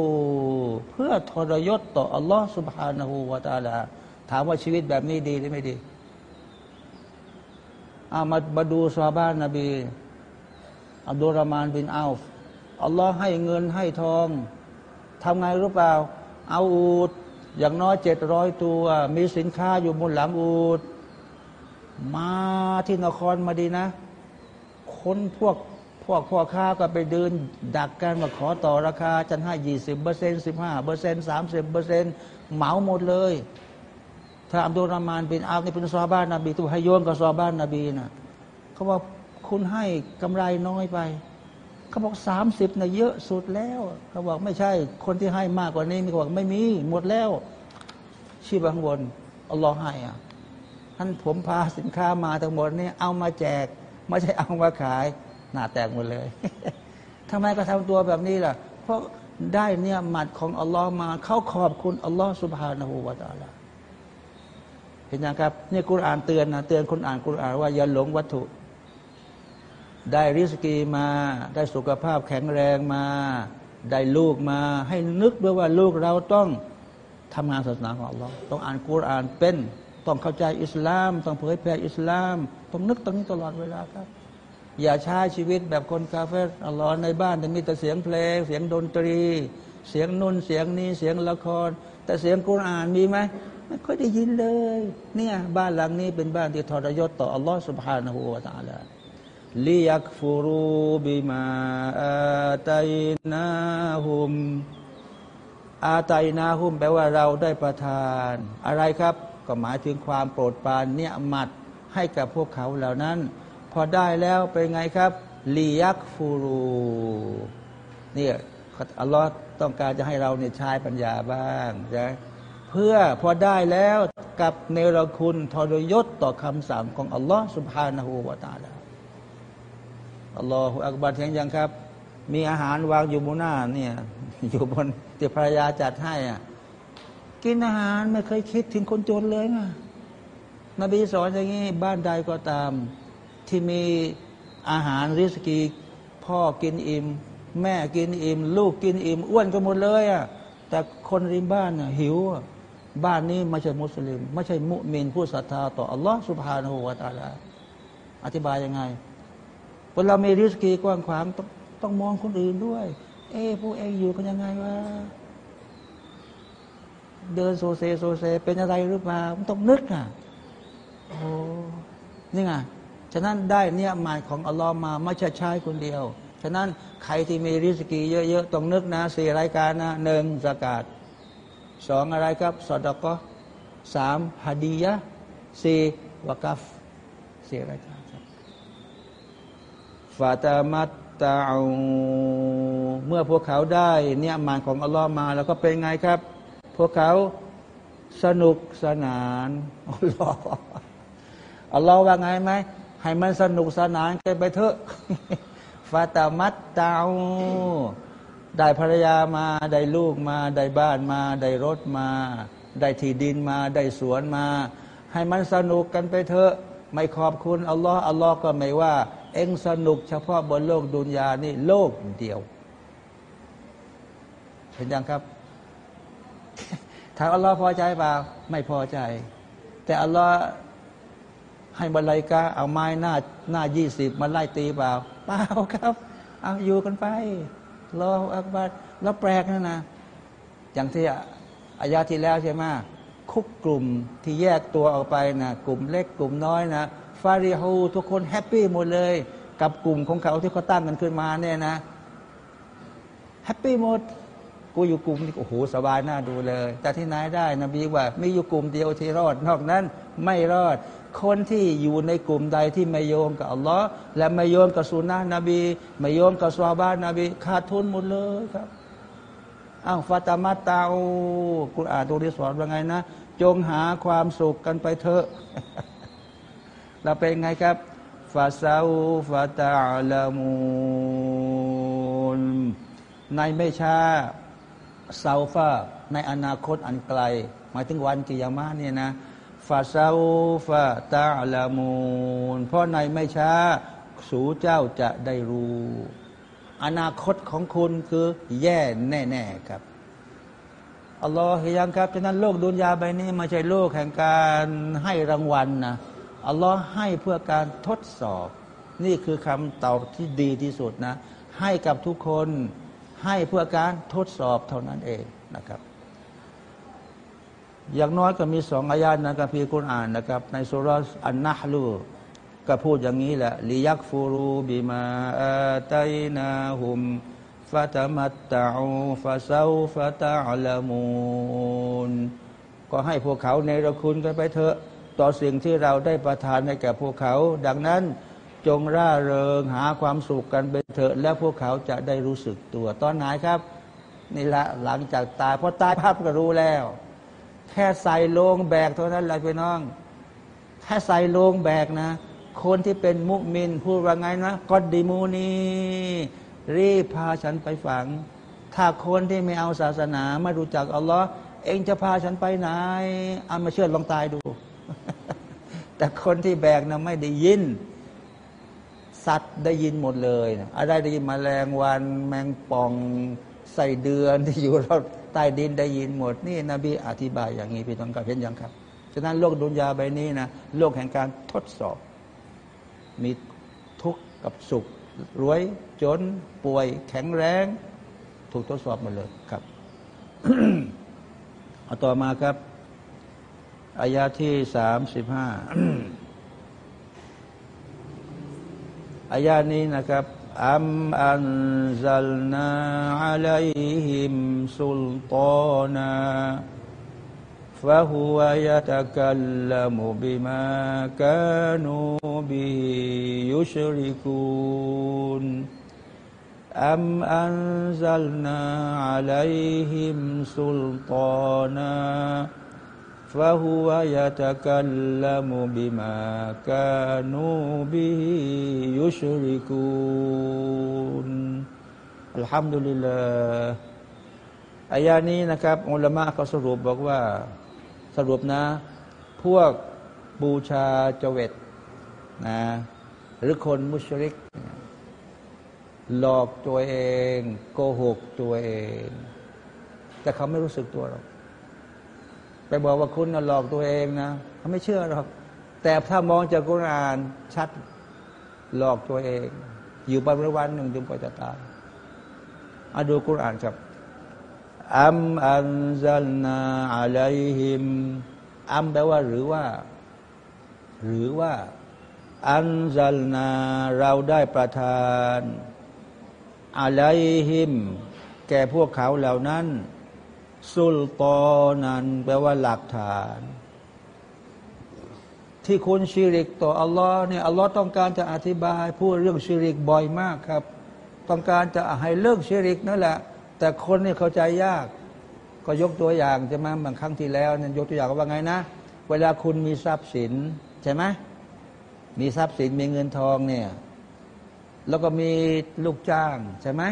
เพื่อทรยศต่ออัลลอฮ์สุบฮานาหูวาตาลาถามว่าชีวิตแบบนี้ดีหรือไม่ดีอามาบดูซาบ้านนบีอับดุลรามานบินอัลฟอัลลอฮ์ให้เงินให้ทองทำไงหรือเปล่า เอาอูดอย่างน้อยเจ็ดร้อยตัว มีสินค้าอยู่บนหลังอูดมาที่นครมาดีนะ คนพวก วกพ่อค้าก็ไปเดินดักกันมาขอต่อราคาฉันให้ยี่สิบเปอร์เซ็นต์สิบห้าเปอร์เซ็นต์สามสิบเปอร์เซ็นต์เหมาหมดเลย ถ้าอับดุลรามานเป็นอานี่เป็นซอบ้านนบีตัวให้โยนกับซอบ้านนบีนะเขาบอกคุณให้กำไรน้อยไปเขาบอกสามสิบนะเยอะสุดแล้วเขาบอกไม่ใช่ คนที่ให้มากกว่านี้มีเขาบอกไม่มีหมดแล้วชีบางบนอัลลอฮ์ให้อะท่านผมพาสินค้ามาทั้งหมดนี่เอามาแจก ไม่ใช่เอามาขาย หน้าแตกหมดเลยทำไมก็ทำตัวแบบนี้ล่ะ เพราะได้เนี่ยหมัดของอัลลอฮ์มาเขาขอบคุณอัลลอฮ์สุบฮานาหูวาตาลาเห็นยังครับนี่กุรอานเตือนนะเตือนคนอ่านกุรอานว่าอย่าหลงวัตถุ ได้ริสกีมา ได้สุขภาพแข็งแรงมา ได้ลูกมา ให้นึกด้วยว่าลูกเราต้องทำงานศาสนาของอัลลอฮ์ต้องอ่านกุรอานเป็น ต้องเข้าใจอิสลาม ต้องเผยแผ่อิสลาม ต้องนึกตรงนี้ตลอดเวลาครับ อย่าใช้ชีวิตแบบคนคาเฟ่อลอนในบ้านแต่มีแต่เสียงเพลง เสียงดนตรี เสียงนุ่นเสียงนี้เสียงละคร แต่เสียงกุรอานมีไหมไม่ค่อยได้ยินเลย เนี่ยบ้านหลังนี้เป็นบ้านที่ทรยศต่ออัลลอฮ์สุบฮานาหูวาตาละลียักฟูรูบิมาอาตัยนาฮุมอาตัยนาฮุมแปลว่าเราได้ประทาน อะไรครับ ก็หมายถึงความโปรดปรานเนี่ยมัดให้กับพวกเขาเหล่านั้น อได้แล้วเป็นไงครับลียักฟูรูเนี่ยอัลลอฮ์ต้องการจะให้เราเนี่ยใช้ปัญญาบ้างนะเพื่อพอได้แล้วกับเนรคุณทรยศต่อคำสั่งของอัลลอฮ์สุบฮานาหูวาตาลาอัลลอฮฺอักบัรเห็นยังครับ มีอาหารวางอยู่บนหน้าเนี่ยอยู่บนที่ภรรยาจัดให้อะกินอาหารไม่เคยคิดถึงคนจนเลยนะนบีสอนอย่างนี้บ้านใดก็ตาม ที่มีอาหารริสกีพ่อกินอิ่มแม่กินอิ่มลูกกินอิ่มอ้วนกันหมดเลยอะแต่คนริมบ้านน่ะหิว บ้านนี้ไม่ใช่มุสลิม ไม่ใช่มุมินผู้ศรัทธาต่ออัลลอฮ์สุบฮานาหูวาตาลาอธิบายยังไงเวลามีริสกีกว้างขวางต้องต้องมองคนอื่นด้วย เอ้พวกเองอยู่กันยังไงวะเดินโซเซโซเซเป็นอะไรหรือเปล่าต้องนึกอะโอ้นี่ไง ฉะนั้นได้เนี๊ยะมัตของอัลลอฮ์มาไม่ใช่ใช้คนเดียว ฉะนั้นใครที่มีริสกีเยอะๆต้องนึกนะสี่รายการนะหนึ่งซะกาตสองอะไรครับซอดาเกาะฮ์สามฮัดียะสี่วกัฟสี่รายการครับฟาตามัดตาเมื่อพวกเขาได้เนี่ยมานของอัลลอฮ์มา แล้วก็เป็นไงครับ พวกเขาสนุกสนานอัลลอฮ์อัลลอฮ์ว่าไงไหม ให้มันสนุกสนานกันไปเถอะฟาตามัตตาได้ภรรยามา ได้ลูกมา ได้บ้านมา ได้รถมา ได้ที่ดินมา ได้สวนมา ให้มันสนุกกันไปเถอะ ไม่ขอบคุณอัลลอฮ์อัลลอฮ์ก็ไม่ว่า เองสนุกเฉพาะบนโลกดุนยานี่โลกเดียว เห็นยังครับถามอัลลอฮ์พอใจเปล่า ไม่พอใจ แต่อัลลอฮ์ ให้บรรลัยกาเอาไม้หน้าหน้ายี่สิบมาไล่ตีเปล่าเปล่าครับ เอาอยู่กันไปรออักบัดแล้วแปลกนะนะ อย่างที่อายาที่แล้วใช่ไหมคุกกลุ่มที่แยกตัวออกไปนะกลุ่มเล็กกลุ่มน้อยนะฟาริฮูทุกคนแฮปปี้หมดเลย กับกลุ่มของเขาที่เขาตั้งกันขึ้นมาเนี่ยนะแฮปปี้หมดกูอยู่กลุ่มนี้โอ้โหสบายน่าดูเลย แต่ที่ไหนได้นบีว่า มีอยู่กลุ่มเดียวที่รอด นอกนั้นไม่รอด คนที่อยู่ในกลุ่มใดที่ไม่โยมกับอัลลอฮ์และไม่โยมกับสุนนะนบี ไม่โยมกับสวาบานนบีขาดทุนหมดเลยครับอ้าวฟาตามาตาอูคุณอ่านตรงนี้สอนว่าไงนะ จงหาความสุขกันไปเถอะเราเป็นไงครับฟาซาอูฟาตาลามูนในไม่ช้าซาฟาในอนาคตอันไกล หมายถึงวันกิยามะเนี่ยนะ ฟาซาฟาตาลามูนเพราะในไม่ช้า สู่เจ้าจะได้รู้ อนาคตของคุณคือแย่แน่ๆครับอัลลอฮฺยังครับฉะนั้นโลกดุนยาใบนี้ไม่ใช่โลกแห่งการให้รางวัลนะอัลลอฮ์ให้เพื่อการทดสอบ นี่คือคำตอบที่ดีที่สุดนะ ให้กับทุกคนให้เพื่อการทดสอบเท่านั้นเองนะครับ อย่างน้อยก็มีสองอายาตนะกับพี่คุณอ่านนะครับ ในสุรษอันนะฮลูก็พูดอย่างนี้แหละลิยักฟูรูบิมาอาตัยนาหุมฟาตมัตตาอูฟาซาฟาตาลามูนก็ให้พวกเขาในระคุณกันไปเถอะ ต่อสิ่งที่เราได้ประทานให้แก่พวกเขา ดังนั้นจงร่าเริงหาความสุขกันไปเถอะ แล้วพวกเขาจะได้รู้สึกตัว ตอนไหนครับ นี่ละหลังจากตายพอตายภาพก็รู้แล้ว แค่ใส่ลงแบกเท่านั้นแหละพี่น้อง แค่ใส่ลงแบกนะ คนที่เป็นมุมินพูดว่าไงนะกอดดิมูนีรีบพาฉันไปฝัง ถ้าคนที่ไม่เอาศาสนา ไม่รู้จักอัลลอฮ์เองจะพาฉันไปไหนเอามาเชื่อลองตายดู แต่คนที่แบกนะไม่ได้ยิน สัตว์ได้ยินหมดเลยนะอะไรได้ยินมแมลงวัน แมงป่องใส่เดือนที่อยู่รอบ ใต้ดินได้ยินหมด นี่นบีอธิบายอย่างนี้พี่ต้องการเห็นยังครับ ฉะนั้นโลกดุนยาใบนี้นะโลกแห่งการทดสอบ มีทุกข์กับสุข รวยจนป่วย แข็งแรง ถูกทดสอบหมดเลยครับเอาต่อมาครับอายาที่สามสิบห้าอายานี้นะครับ أم أنزلنا عليهم سلطانا فهو يتكلم بما كانوا به يشركون أم أنزلنا عليهم سلطانا فهو يتكلم بما كانوا به يشركون الحمد لله อายานี้นะครับอุลามะเขาสรุปบอกว่าสรุปนะ พวกบูชาเจเวตนะ หรือคนมุชริก หลอกตัวเอง โกหกตัวเอง แต่เขาไม่รู้สึกตัวหรอก ไปบอกว่าคุณหลอกตัวเองนะเขาไม่เชื่อหรอก แต่ถ้ามองจากกุรอานชัดหลอกตัวเอง อยู่ไปวันหนึ่งจนกว่าจะตายอาดูกุรอานครับอัมอันซัลนาอะลัยฮิมอัมแปลว่าหรือว่า หรือว่า อันซัลนาเราได้ประทานอะลัยฮิม แก่พวกเขาเหล่านั้น สุลตอนันแปลว่าหลักฐาน ที่คุณชิริกต่ออัลลอฮ์เนี่ยอัลลอฮ์ต้องการจะอธิบายพูดเรื่องชิริกบ่อยมากครับ ต้องการจะให้เลิกชิริกนั่นแหละ แต่คนนี่เข้าใจยาก ก็ยกตัวอย่างจะมาบางครั้งที่แล้วเนั่นยกตัวอย่างว่าไงนะ เวลาคุณมีทรัพย์สินใช่ไหมมีทรัพย์สินมีเงินทองเนี่ยแล้วก็มีลูกจ้างใช่ไหม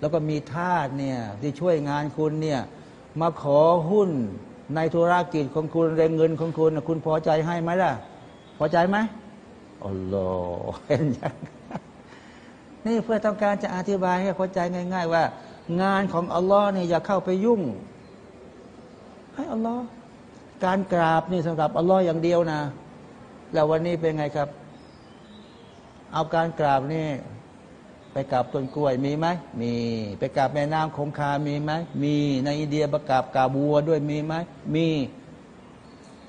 แล้วก็มีทาสเนี่ยที่ช่วยงานคุณเนี่ย มาขอหุ้นในธุรกิจของคุณแรงเงินของคุณนะคุณพอใจให้ไหมล่ะ พอใจไหมอัลลอฮ์เห็นยังนี่เพื่อต้องการจะอธิบายให้เข้าใจง่าย ๆ ว่า งานของอัลลอฮ์เนี่ยอย่าเข้าไปยุ่ง ให้อัลลอฮ์การกราบนี่สำหรับอัลลอฮ์อย่างเดียวนะ แล้ววันนี้เป็นไงครับ เอาการกราบนี่ ไปกราบต้นกล้วยมีไหมมีไปกราบแม่น้ำคงคามีไหมมีในอินเดียประกราบกราบวัวด้วยมีไหมมี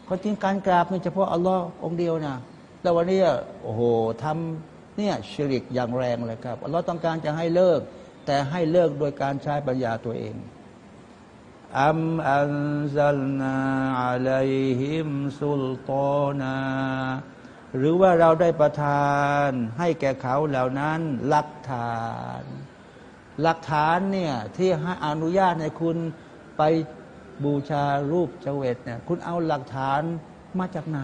คนจริงการกราบนี่เฉพาะอัลลอฮ์องเดียวนะแล้ววันนี้โอ้โหทำเนี่ยชริกอย่างแรงเลยครับอัลลอฮ์ต้องการจะให้เลิก แต่ให้เลิกโดยการใช้ปัญญาตัวเองอัมอันซัลนาอะลัยฮิมสุลตานา หรือว่าเราได้ประทานให้แก่เขาเหล่านั้นหลักฐาน หลักฐานเนี่ยที่ให้อนุญาตให้คุณไปบูชารูปเจเวตเนี่ยคุณเอาหลักฐานมาจากไหน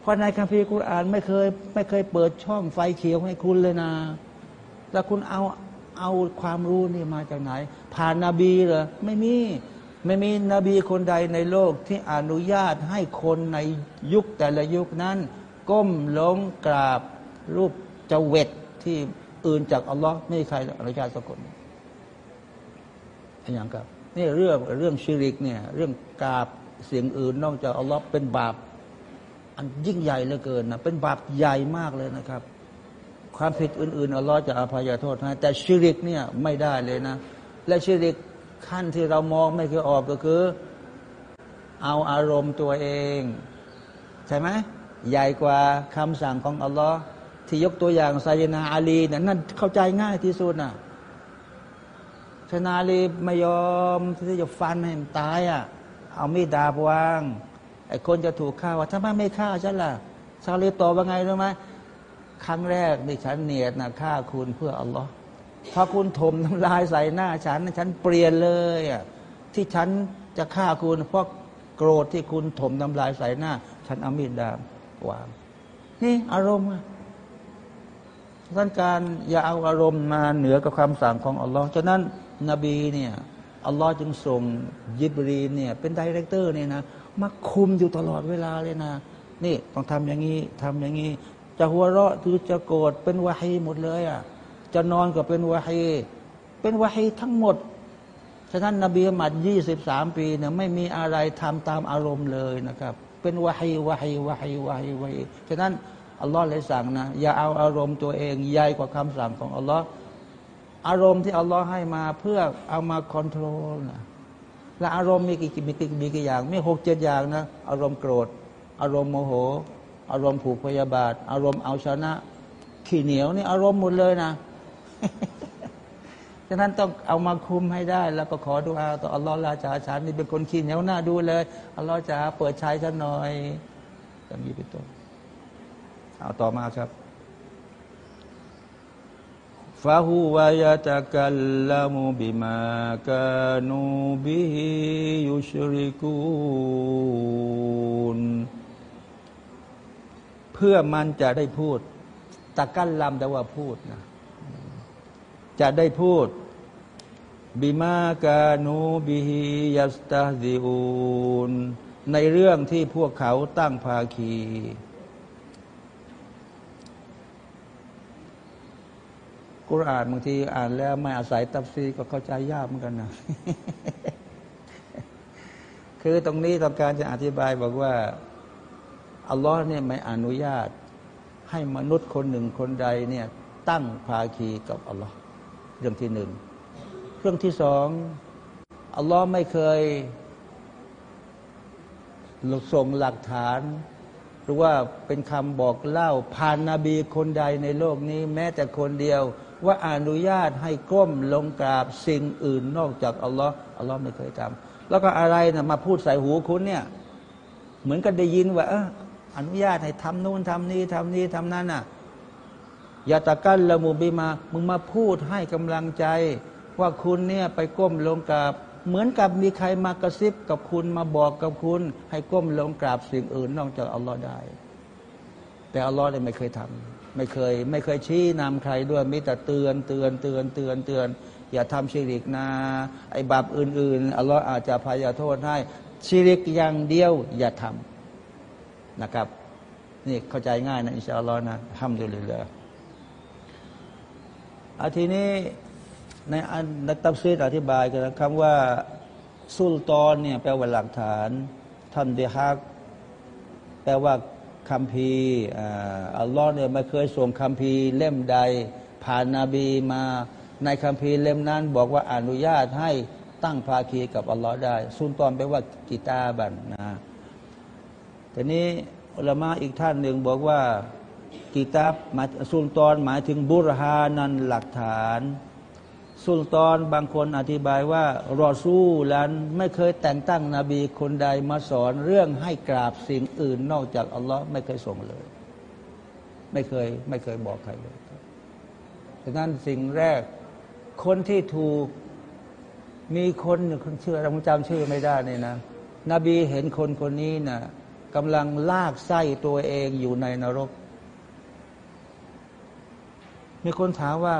เพราะในคัมภีร์กุรอานไม่เคยไม่เคยเปิดช่องไฟเขียวให้คุณเลยนะ แล้วคุณเอาเอาความรู้นี่มาจากไหน ผ่านนาบีเหรอไม่มี ไม่มีนบีคนใดในโลกที่อนุญาตให้คนในยุคแต่ละยุคนั้น ก้มลงกราบรูปเจเวตที่อื่นจากอัลลอฮ์ไม่มีใครอนุญาตสักคนอันอย่างครับนี่เรื่องเรื่องชิริกเนี่ยเรื่องกราบเสียงอื่นนอกจากอัลลอฮ์เป็นบาป อันยิ่งใหญ่เหลือเกินนะเป็นบาปใหญ่มากเลยนะครับ ความผิดอื่นๆอัลลอฮ์จะอภัยโทษให้แต่ชิริกเนี่ยไม่ได้เลยนะ และชิริก ขั้นที่เรามองไม่เคยออกก็คือ เอาอารมณ์ตัวเอง ใช่ไหมใหญ่กว่าคำสั่งของอัลลอฮ์ที่ยกตัวอย่างไซยนาอาลีนั่นนั่นเข้าใจง่ายที่สุดนะไซยนาอาลีไม่ยอมที่จะฟันให้มันตายอะเอามีดดาบวางไอ้คนจะถูกฆ่าว่าทำไมไม่ฆ่าฉันล่ะซาลีตอบว่าไงรู้ไหมครั้งแรกนี่ฉันเนียดนะฆ่าคุณเพื่ออัลลอฮ์ ถ้าคุณถมน้ำลายใส่หน้าฉัน ฉันเปลี่ยนเลยอะที่ฉันจะฆ่าคุณเพราะโกรธที่คุณถมน้ำลายใส่หน้า ฉันเอามีดดาบวางนี่อารมณ์ท่านการอย่าเอาอารมณ์มาเหนือกับคำสั่งของอัลลอฮ์ฉะนั้นนบีเนี่ยอัลลอฮ์จึงส่งยิบรีลเนี่ยเป็น director เนี่ยนะมาคุมอยู่ตลอดเวลาเลยนะ นี่ต้องทำอย่างนี้ทำอย่างนี้ จะหัวเราะหรือจะโกรธเป็นวาฮีหมดเลยอะ จะนอนก็เป็นวาฮีเป็นวาฮีทั้งหมดฉะนั้นนบีมุฮัมมัดยี่สิบสามปีเนี่ยไม่มีอะไรทำตามอารมณ์เลยนะครับ เป็นวาฮีวาฮีวาฮีวาฮีวาฮีฉะนั้นอัลลอฮ์เลยสั่งนะ อย่าเอาอารมณ์ตัวเองใหญ่กว่าคำสั่งของอัลลอฮ์อารมณ์ที่อัลลอฮ์ให้มาเพื่อเอามาคอนโทรลนะและอารมณ์มีกี่มีกี่มีกี่อย่าง มีหกเจ็ดอย่างนะ อารมณ์โกรธ อารมณ์โมโห อารมณ์ผูกพยาบาท อารมณ์เอาชนะ ขี้เหนียวนี่อารมณ์หมดเลยนะ ฉะนั้นต้องเอามาคุมให้ได้ แล้วก็ขอดูอาต่ออัลลอฮ์ลาจาฉันนี่เป็นคนขี้เหนียวหน้าดูเลยอัลลอฮ์จะเปิดใชายฉันหน่อยอย่างนี้เป็นต้นเอาต่อมาครับฟาหูวายตะกัลลามุบิมากานูบิฮิยุชริกูนเพื่อมันจะได้พูดตะกัลลัมแต่ว่าพูดนะ จะได้พูดบิมากานูบิฮิยัสตาซิอูนในเรื่องที่พวกเขาตั้งภาคี กุรอานบางทีอ่านแล้วไม่อาศัยตัฟซีก็เข้าใจยากเหมือนกันนะคือตรงนี้ต้องการจะอธิบายบอกว่า อัลลอฮ์เนี่ยไม่อนุญาต ให้มนุษย์คนหนึ่งคนใดเนี่ย ตั้งภาคีกับอัลลอฮ์ เรื่องที่หนึ่งเรื่องที่สองอัลลอฮ์ไม่เคยส่งหลักฐาน หรือว่าเป็นคำบอกเล่าผ่านนาบีคนใดในโลกนี้ แม้แต่คนเดียว ว่าอนุญาตให้ก้มลงกราบสิ่งอื่นนอกจากอัลลอฮ์อัลลอฮ์ไม่เคยทำแล้วก็อะไรนะมาพูดใส่หูคุณเนี่ยเหมือนกันได้ยินว่าอออนุญาตให้ทำนู่นทำนี่ทำนี่ทำนั่นน่ะ ย่าตะกันละมูบิมา มึงมาพูดให้กำลังใจ ว่าคุณเนี่ยไปก้มลงกราบ เหมือนกับมีใครมากระซิบกับคุณมาบอกกับคุณ ให้ก้มลงกราบสิ่งอื่นนอกจากอัลลอฮ์ได้ แต่อัลลอฮ์เนี่ยไม่เคยทำไม่เคย ไม่เคยชี้นำใครด้วยมิแต่เตือนเตือนเตือนเตือนเตือน อย่าทำชิริกนะไอ้บาปอื่น ๆอัลลอฮ์อาจจะพยาโทษให้ชิริกอย่างเดียวอย่าทำนะครับ นี่เข้าใจง่ายนะอินชาอัลลอฮ์นะห้ามดุลิลละ อาทีนี้ในอันนักตับซีดอธิบายกันคำว่าสุลตอนเนี่ยแปลว่าหลักฐานท่านเดฮักแปลว่าคำพีอัลลอฮ์เนี่ยไม่เคยส่งคำพีเล่มใด ผ่านนาบีมาในคำพีเล่มนั้น บอกว่าอนุญาตให้ตั้งภาคีกับอัลลอฮ์ได้สุลตอนแปลว่ากิตาบันนะแต่นี้อัลมาอีกท่านหนึ่งบอกว่า กิตาบมาสุลตอนหมายถึงบุรฮานันหลักฐาน สุลตานบางคนอธิบายว่ารอซูลันไม่เคยแต่งตั้งนบีคนใดมาสอนเรื่องให้กราบสิ่งอื่นนอกจากอัลลอฮ์ไม่เคยส่งเลย ไม่เคยไม่เคยบอกใครเลยดังนั้นสิ่งแรกคนที่ถูกมีคนคนเชื่อเราจำชื่อไม่ได้นี่นะ นบีเห็นคนคนนี้นะ่ะกำลังลากไส้ตัวเองอยู่ในนรก มีคนถามว่า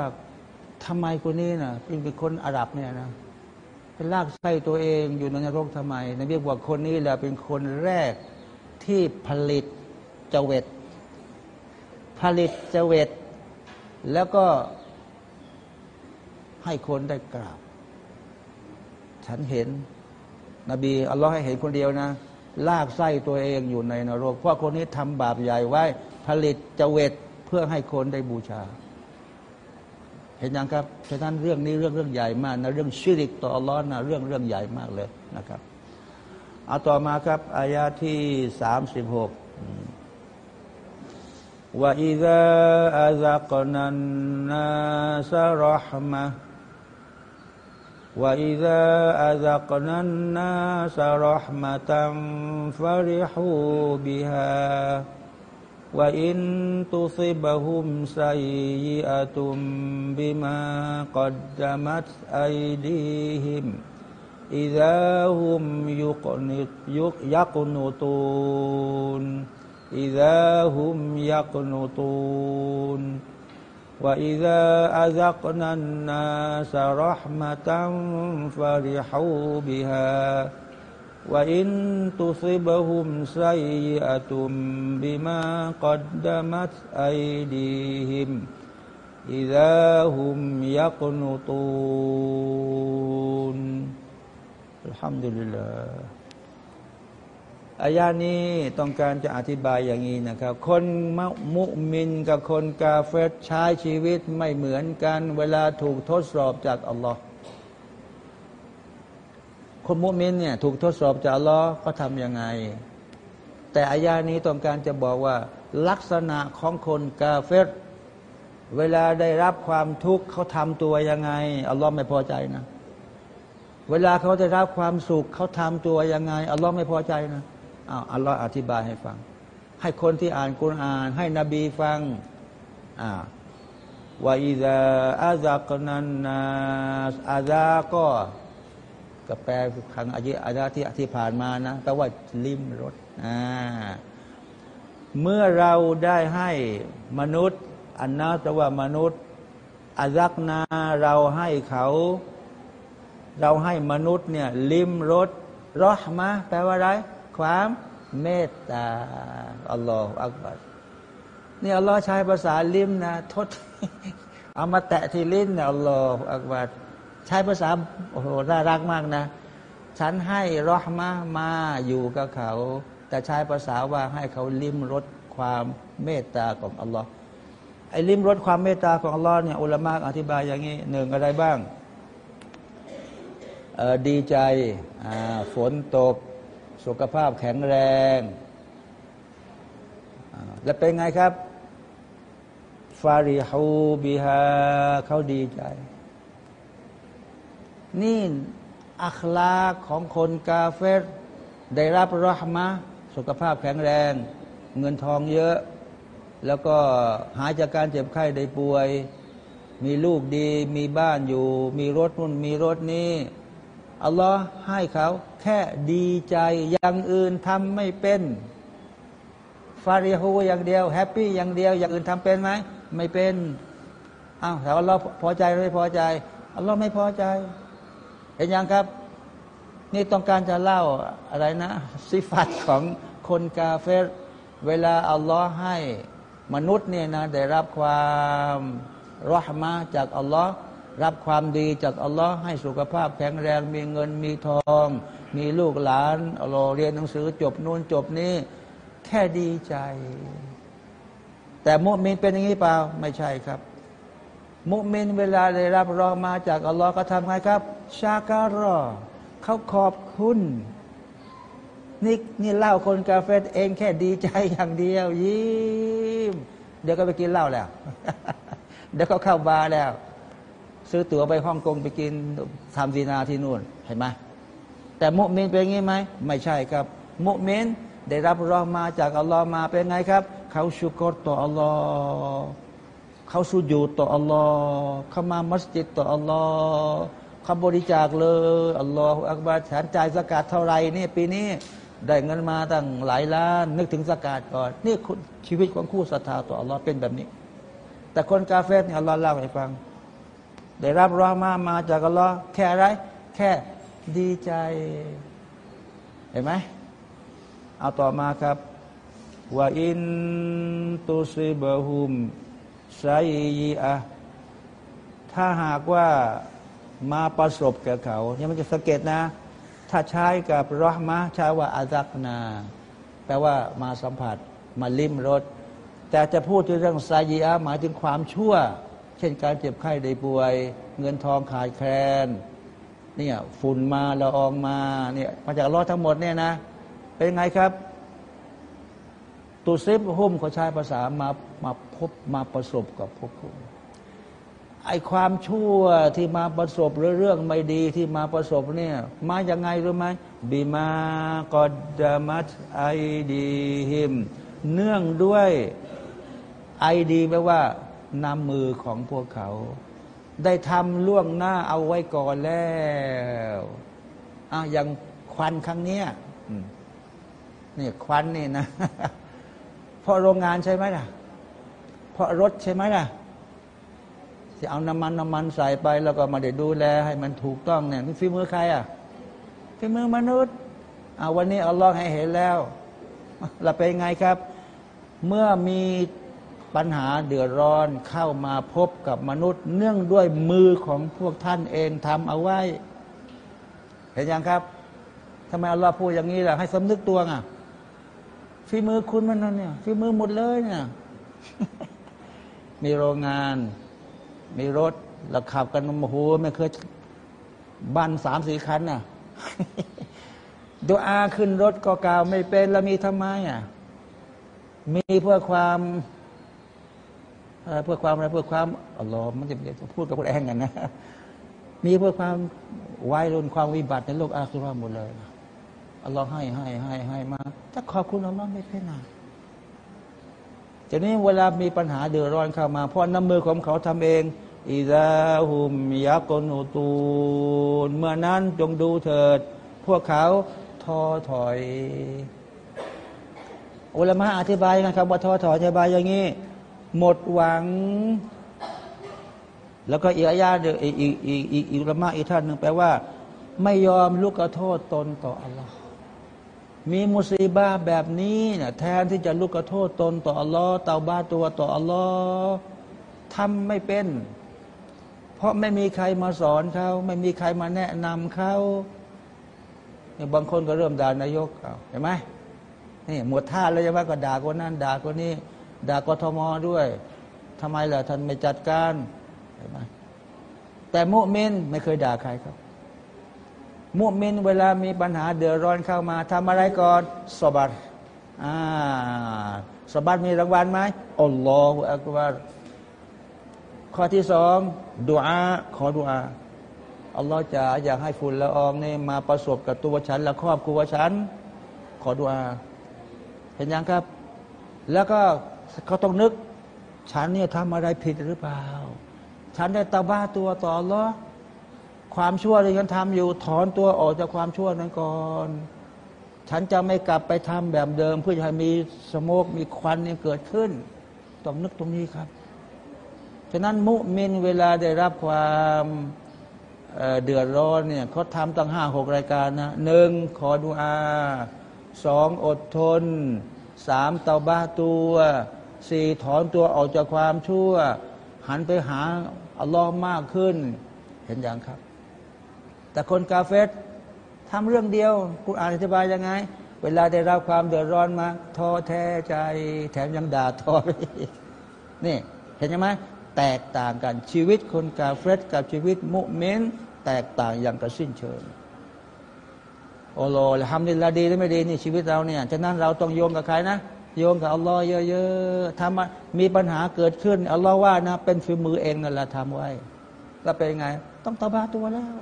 ทำไมคนนี้นะ่ะเป็นคนอาหรับเนี่ยนะเป็นลากไส้ตัวเองอยู่ในนรกทำไมนบีบอกคนนี้แหละเป็นคนแรกที่ผลิตเจเวตผลิตเจเวตแล้วก็ให้คนได้กราบ ฉันเห็น นบีอัลลอฮ์ให้เห็นคนเดียวนะ ลากไส้ตัวเองอยู่ในนรก เพราะคนนี้ทำบาปใหญ่ไว้ ผลิตเจเวตเพื่อให้คนได้บูชา เห็นยังครับฉะนั้นเรื่องนี้เรื่องเรื่องใหญ่มากนะเรื่องชิริกต่ออัลลอฮ์นะเรื่องเรื่องใหญ่มากเลยนะครับเอาต่อมาครับอายาที่สามสิบหกว่าอิซาอัซักนันนาสรหมะว่าอิซาอัซักนันนาสรหมะตัมฟริฮูบิฮา وإن تصبهم سيئة بما قدمت أيديهم إذا هم يقنطون. إذا هم يقنطون. وإذا أذقنا الناس رحمة فرحوا بها. ว่าอินทุซิบะฮุมไซอะตุมบิมากัดดามัตไอดีหิมอิดะฮุมยักนุตูนอัลฮัมดุลิลลาอายานี้ต้องการจะอธิบายอย่างนี้นะครับ คนมุมินกับคนกาเฟตใช้ชีวิตไม่เหมือนกัน เวลาถูกทดสอบจากอัลลอฮ์ คนมุมินเนี่ยถูกทดสอบจากอัลลอฮ์เขาทำยังไง แต่อายานี้ต้องการจะบอกว่า ลักษณะของคนกาเฟตเวลาได้รับความทุกข์เขาทำตัวยังไงอัลลอฮ์ไม่พอใจนะ เวลาเขาได้รับความสุขเขาทำตัวยังไงอัลลอฮ์ไม่พอใจนะอ้าวอัลลอฮ์อธิบายให้ฟัง ให้คนที่อ่านกุรอาน ให้นบีฟังอ่าว่าอิซาอาซักนันนาอาซาก็ ก็แปลครั้งอายุอาที่ที่ผ่านมานะแปลว่าลิมรถอ่าเมื่อเราได้ให้มนุษย์ อันนาแปลว่ามนุษย์อาซักนาเราให้เขา เราให้มนุษย์เนี่ยลิมรถรอมาแปลว่าอะไร ความเมตตาอัลลอฮฺอักบัรนี่อัลลอฮ์ใช้ภาษาลิมนะทดเอามาแตะที่ลิ้นนี่ยอัลลอฮฺอักบัร ใช้ภาษาโอ้โหน่ารักมากนะ ฉันให้รอฮมามาอยู่กับเขา แต่ใช้ภาษาว่าให้เขาลิ้มรสความเมตตาของอัลลอฮ์ไอ้ลิ้มรสความเมตตาของอัลลอฮ์เนี่ยอุลามะอธิบายอย่างนี้หนึ่งอะไรบ้างดีใจฝนตก สุขภาพแข็งแรง แล้วเป็นไงครับ ฟาริฮูบิฮาเขาดีใจ นี่อัคลาของคนกาเฟรได้รับรหมะสุขภาพแข็งแรง เงินทองเยอะ แล้วก็หายจากการเจ็บไข้ได้ป่วย มีลูกดี มีบ้านอยู่ มีรถนู่นมีรถนี้อัลลอฮ์ให้เขาแค่ดีใจอย่างอื่นทำไม่เป็นฟาริฮูอย่างเดียวแฮปปี้อย่างเดียว อย่างอื่นทำเป็นไหมไม่เป็นอ้าวแต่อัลลอฮ์พอใจหรือไม่พอใจอัลลอฮ์ไม่พอใจ เห็นยังครับ นี่ต้องการจะเล่าอะไรนะสิฟัตของคนกาเฟรเวลาอัลลอฮ์ให้มนุษย์เนี่ยนะได้รับความรหมาจากอัลลอฮ์รับความดีจากอัลลอฮ์ให้สุขภาพแข็งแรงมีเงินมีทอง มีลูกหลานอัลลอฮ์เรียนหนังสือจบนู่นจบนี้ แค่ดีใจ แต่มุมินเป็นอย่างนี้เปล่าไม่ใช่ครับ มุมินเวลาได้รับรองมาจากอัลลอฮ์ก็ทำไงครับ ชาการอเขาขอบคุณนี่นี่เล่าคนกาเฟเองแค่ดีใจอย่างเดียว ยิ้ม เดี๋ยวก็ไปกินเหล้าแล้ว เดี๋ยวก็เข้าบาร์แล้ว ซื้อตั๋วไปฮ่องกงไปกินทำซีนาที่นู่นเห็นไหมแต่มุมินเป็นงี้ไหมไม่ใช่ครับ มุมินได้รับรองมาจากอัลลอฮ์มาเป็นไงครับ เขาชุกรต่ออัลลอฮ์ เขาสุญูดต่ออัลลอฮ์เขามามัสยิดต่ออัลลอฮ์เขาบริจาคเลยอัลลอฮฺอักบารฉันจ่ายสกาดเท่าไรนี่ปีนี้ได้เงินมาตั้งหลายล้าน นึกถึงสกาดก่อน นี่ชีวิตของคู่ศรัทธาต่ออัลลอฮ์เป็นแบบนี้ แต่คนกาเฟสเนี่ยอัลลอฮ์เล่าให้ฟัง ได้รับรอมามาจากอัลลอฮ์แค่อะไร แค่ดีใจ เห็นไหมเอาต่อมาครับว่าอินตุซิบะฮุม ไซยีอะถ้าหากว่ามาประสบแก่เขาเนี่ยมันจะสังเกตนะ ถ้าใช้กับรหมะใช้ว่าอาซักนา แปลว่ามาสัมผัส มาลิ้มรสแต่จะพูดถึงเรื่องไซยีอะหมายถึงความชั่ว เช่นการเจ็บไข้ได้ป่วย เงินทองขาดแคลนเนี่ยฝุ่นมาละอองมาเนี่ยมาจากรอดทั้งหมดเนี่ยนะ เป็นไงครับ ตูซิบหุ้มเขาใช้ภาษามามาพบมาประสบกับพวกคุณไอความชั่วที่มาประสบหรือเรื่องไม่ดีที่มาประสบเนี่ยมาอย่างไงรู้ไหมบีมากอดามัตไอดีหิม เนื่องด้วยไอดีแปลว่านำมือของพวกเขา ได้ทำล่วงหน้าเอาไว้ก่อนแล้วอะอย่างควันครั้งเนี้ยนี่ควันนี่นะ เพราะโรงงานใช่ไหมล่ะ เพราะรถใช่ไหมล่ะที่เอาน้ำมันน้ำมันใส่ไป แล้วก็มาเดี๋ยวดูแลให้มันถูกต้องเนี่ยนี่ฝีมือใครอะฝีมือมนุษย์เอาวันนี้อัลลอฮ์ให้เห็นแล้วเราเป็นไงครับ เมื่อมีปัญหาเดือดร้อนเข้ามาพบกับมนุษย์ เนื่องด้วยมือของพวกท่านเองทำเอาไว้ เห็นยังครับทำไมอัลลอฮ์พูดอย่างนี้ล่ะให้สำนึกตัวอะ ฝีมือคุณมันนั่นเนี่ยฝีมือหมดเลยเนี่ยมีโรงงาน มีรถเราขับกันโอ้โหไม่เคยบ้านสามสี่คันน่ะดูอาขึ้นรถก็กล่าวไม่เป็นแล้วมีทำไมอะมีเพื่อความเพื่อความอะไรเพื่อความอัลลอฮ์มันจะพูดกับคนแองกันนะ มีเพื่อความวรุนความวิบัติในโลกอาคุราหมดเลย อัลลอฮ์ให้ให้ให้ให้มาถ้าขอบคุณอัลลอฮ์ไม่เป็นไรทีนี้เวลามีปัญหาเดือดร้อนเข้ามา เพราะน้ำมือของเขาทำเองอิซาหุมยักโนตูนเมื่อนั้นจงดูเถิด พวกเขาท้อถอยอุลามะอธิบายนะครับว่าท้อถอยอธิบายอย่างนี้ หมดหวัง แล้วก็อีกอายาเดอีกอีกอีกอีกอุลามะอีกท่านหนึ่งแปลว่า ไม่ยอมลุกกระโทษตนต่ออัลลอฮ์ มีมุสีบาแบบนี้เนี่ยแทนที่จะลุกกระโทษตนต่ออัลลอฮ์เตาบ้าตัวต่ออัลลอฮ์ทำไม่เป็น เพราะไม่มีใครมาสอนเขาไม่มีใครมาแนะนำเขาเนี่ยบางคนก็เริ่มด่านายกเอาเห็นไหมนี่หมดท่าเลยใช่ไหมก็ด่าคนนั้นด่าคนนี้ด่ากทมด้วยทำไมล่ะท่านไม่จัดการเห็นไหมแต่มุมินไม่เคยด่าใครครับ มุมินเวลามีปัญหาเดือดร้อนเข้ามาทำอะไรก่อนสบัดอ่าสบัดมีรางวัลไหมอัลลอฮฺอักบารข้อที่สองดูอาขอดูอาอัลลอฮ์จะอยากให้ฝุ่นละอองนี่มาประสบกับตัวฉัน และครอบครัวฉัน ขอดูอาเห็นยังครับ แล้วก็เขาต้องนึก ฉันเนี่ยทำอะไรผิดหรือเปล่า ฉันได้ตาบ้าตัวต่อหรอ ความชั่วที่ฉันทำอยู่ ถอนตัวออกจากความชั่วนั้นก่อน ฉันจะไม่กลับไปทำแบบเดิม เพื่อจะให้มีสโมกมีควันเนี่ยเกิดขึ้น ต้องนึกตรงนี้ครับ ฉะนั้นมุมินเวลาได้รับความเเดือดร้อนเนี่ยเขาทำตั้งห้าหกรายการนะหนึ่งขอดุอาสองอดทนสามเตาบ้าตัวสี่ถอนตัวออกจากความชั่ว หันไปหาอัลลอฮ์มากขึ้น เห็นอย่างครับ แต่คนกาเฟตทำเรื่องเดียวกุรอานอธิบายยังไง เวลาได้รับความเดือดร้อนมาท้อแท้ใจแถมยังด่าทอไปนี่เห็นไหมแตกต่างกันชีวิตคนกาเฟตกับชีวิตมุเมนแตกต่างอย่างกระสิ้นเชิงโอโลทำดีละดีหรือไม่ดีนี่ชีวิตเราเนี่ยฉะนั้นเราต้องโยงกับใครนะโยงกับอัลลอฮ์เยอะๆทำมามีปัญหาเกิดขึ้นอัลลอฮ์ว่านะเป็นฝีมือเองนั่นแหละทำไว้ แล้วเป็นไง ต้องตบาตัวแล้ว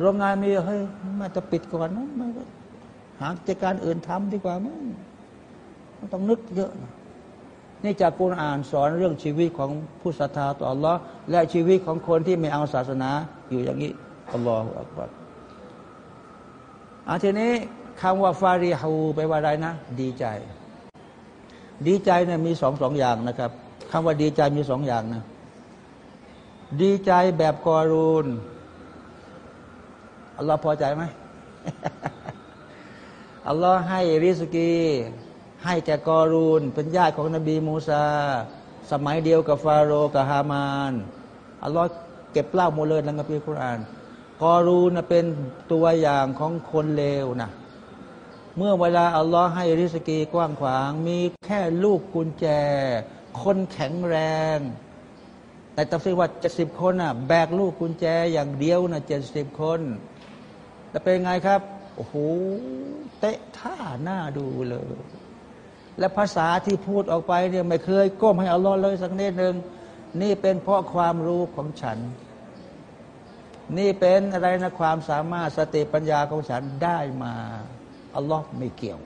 โรงงานมีเฮ้ยมันจะปิดก่อนนะไม่ก็หากิจการอื่นทำดีกว่ามั้งมันต้องนึกเยอะนะนี่จากกุรอานสอนเรื่องชีวิตของผู้ศรัทธาต่ออัลลอฮ์และชีวิตของคนที่ไม่เอาศาสนาอยู่อย่างนี้อัลลอฮฺอักบัรอาทีนี้คำว่าฟาริฮูไปว่าอะไรนะ ดีใจ ดีใจเนี่ยมีสองสองอย่างนะครับคำว่าดีใจมีสองอย่างนะ ดีใจแบบกอรูน อัลลอฮ์พอใจไหมอัลลอฮ์ให้ริสกี ให้แก่กอรูน เป็นญาติของนบีมูซา สมัยเดียวกับฟาโรห์กับฮามานอัลลอฮ์เก็บเล่าหมเลยในคัมภีร์คุราน กอรูนเป็นตัวอย่างของคนเลวนะเมื่อเวลาอัลลอฮ์ให้ริสกีกว้างขวาง มีแค่ลูกกุญแจ คนแข็งแรง แต่ตัดสินว่าเจ็ดสิบคนน่ะ แบกลูกกุญแจอย่างเดียวน่ะเจ็ดสิบคน แต่เป็นไงครับ โอ้โห เตะท่าหน้าดูเลย และภาษาที่พูดออกไปเนี่ยไม่เคยก้มให้อัลลอฮ์เลยสักนิดหนึ่ง นี่เป็นเพราะความรู้ของฉัน นี่เป็นอะไรนะความสามารถสติปัญญาของฉันได้มา อัลลอฮ์ไม่เกี่ยว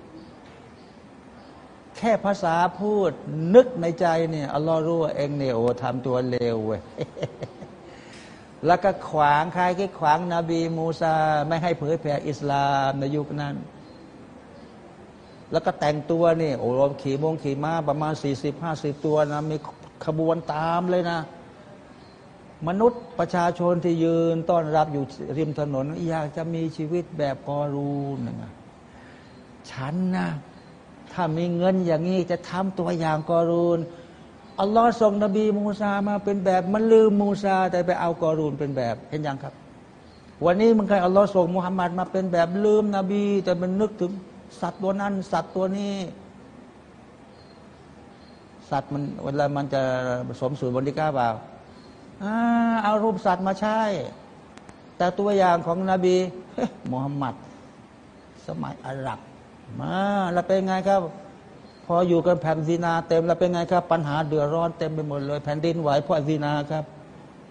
แค่ภาษาพูดนึกในใจเนี่ยอัลลอฮ์รู้ว่าเองเนี่ยโอ้ทำตัวเลวเว้ย แล้วก็ขวางใครก็ขวางนาบีมูซา ไม่ให้เผยแผ่อิสลามในยุคนั้น แล้วก็แต่งตัวนี่โอ้โหขี่มงขี่ม้าประมาณสี่สิบห้าสิบตัวนะมีขบวนตามเลยนะ มนุษย์ประชาชนที่ยืนต้อนรับอยู่ริมถนน อยากจะมีชีวิตแบบกอรูนนะฉันนะถ้ามีเงินอย่างนี้จะทำตัวอย่างกอรูน อัลลอฮ์ส่งนบีมูซามาเป็นแบบ มันลืมมูซาแต่ไปเอากอรูนเป็นแบบเห็นยังครับ วันนี้มันใครอัลลอฮ์ส่งมุฮัมมัดมาเป็นแบบลืมนบี แต่มันนึกถึง สัตว์ตัวนั้น สัตว์ตัวนี้ สัตว์มันเวลามันจะผสมสูตรบริก้าเปล่าอาเอารูปสัตว์มาใช้ แต่ตัวอย่างของนบีมุฮัมมัดสมัยอาหรับมาแล้วเป็นไงครับ พออยู่กันแผ่นซีนาเต็มแล้วเป็นไงครับ ปัญหาเดือดร้อนเต็มไปหมดเลยแผ่นดินไหวเพราะซีนาครับ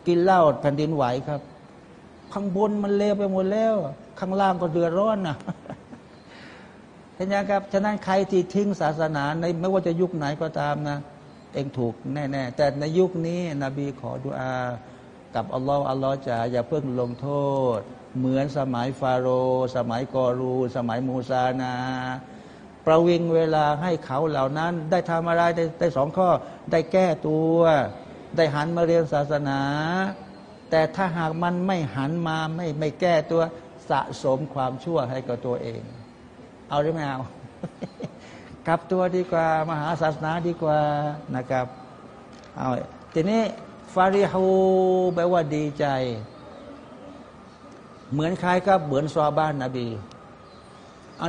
กินเหล้าแผ่นดินไหวครับ ข้างบนมันเลวไปหมดแล้ว ข้างล่างก็เดือดร้อนนะเห็นยังครับฉะนั้นใครที่ทิ้งศาสนาในไม่ว่าจะยุคไหนก็ตามนะ เองถูกแน่ๆแต่ในยุคนี้นบีขอดุอา กับอัลลอฮ์อัลลอฮ์จะอย่าเพิ่งลงโทษ เหมือนสมัยฟาโรห์สมัยกอรู สมัยมูซานา ประวิงเวลาให้เขาเหล่านั้น ได้ทำอะไรได้ได้สองข้อ ได้แก้ตัว ได้หันมาเรียนศาสนา แต่ถ้าหากมันไม่หันมาไม่ไม่แก้ตัวสะสมความชั่วให้กับตัวเอง เอาหรือไม่เอากลับตัวดีกว่า มหาศาสนาดีกว่านะครับเอาทีนี้ฟาริฮูแปลว่าดีใจ เหมือนใครครับเหมือนซอบ้านนบี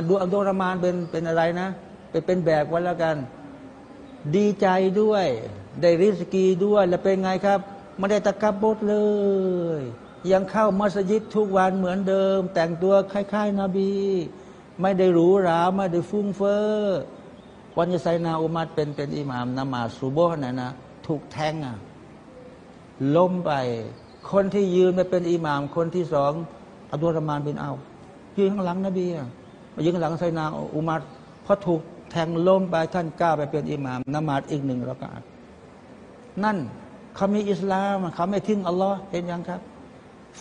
ดูอับดุลรามานเป็นเป็นอะไรนะเป็นเป็นแบบไว้แล้วกัน ดีใจด้วย ได้ริสกีด้วย แล้วเป็นไงครับไม่ได้ตะกับบดเลย ยังเข้ามัสยิดทุกวันเหมือนเดิม แต่งตัวคล้ายๆนบี ไม่ได้หรูหราไม่ได้ฟุ้งเฟ้อวันยไซนาอุมัดเป็นเป็นอิหมามนามาซูโบนะนะถูกแทงอะล้มไป คนที่ยืนไปเป็นอิหมามคนที่สองอับดุลรามานบินเอายืนข้างหลังนบีอะ มายืนข้างหลังไซนาอุมัดเพราะถูกแทงล้มไปท่านก้าวไปเป็นอิหมามนมาดอีกหนึ่งรักาตนั่นเขามีอิสลามเขาไม่ทิ้งอัลลอฮ์เห็นยังครับ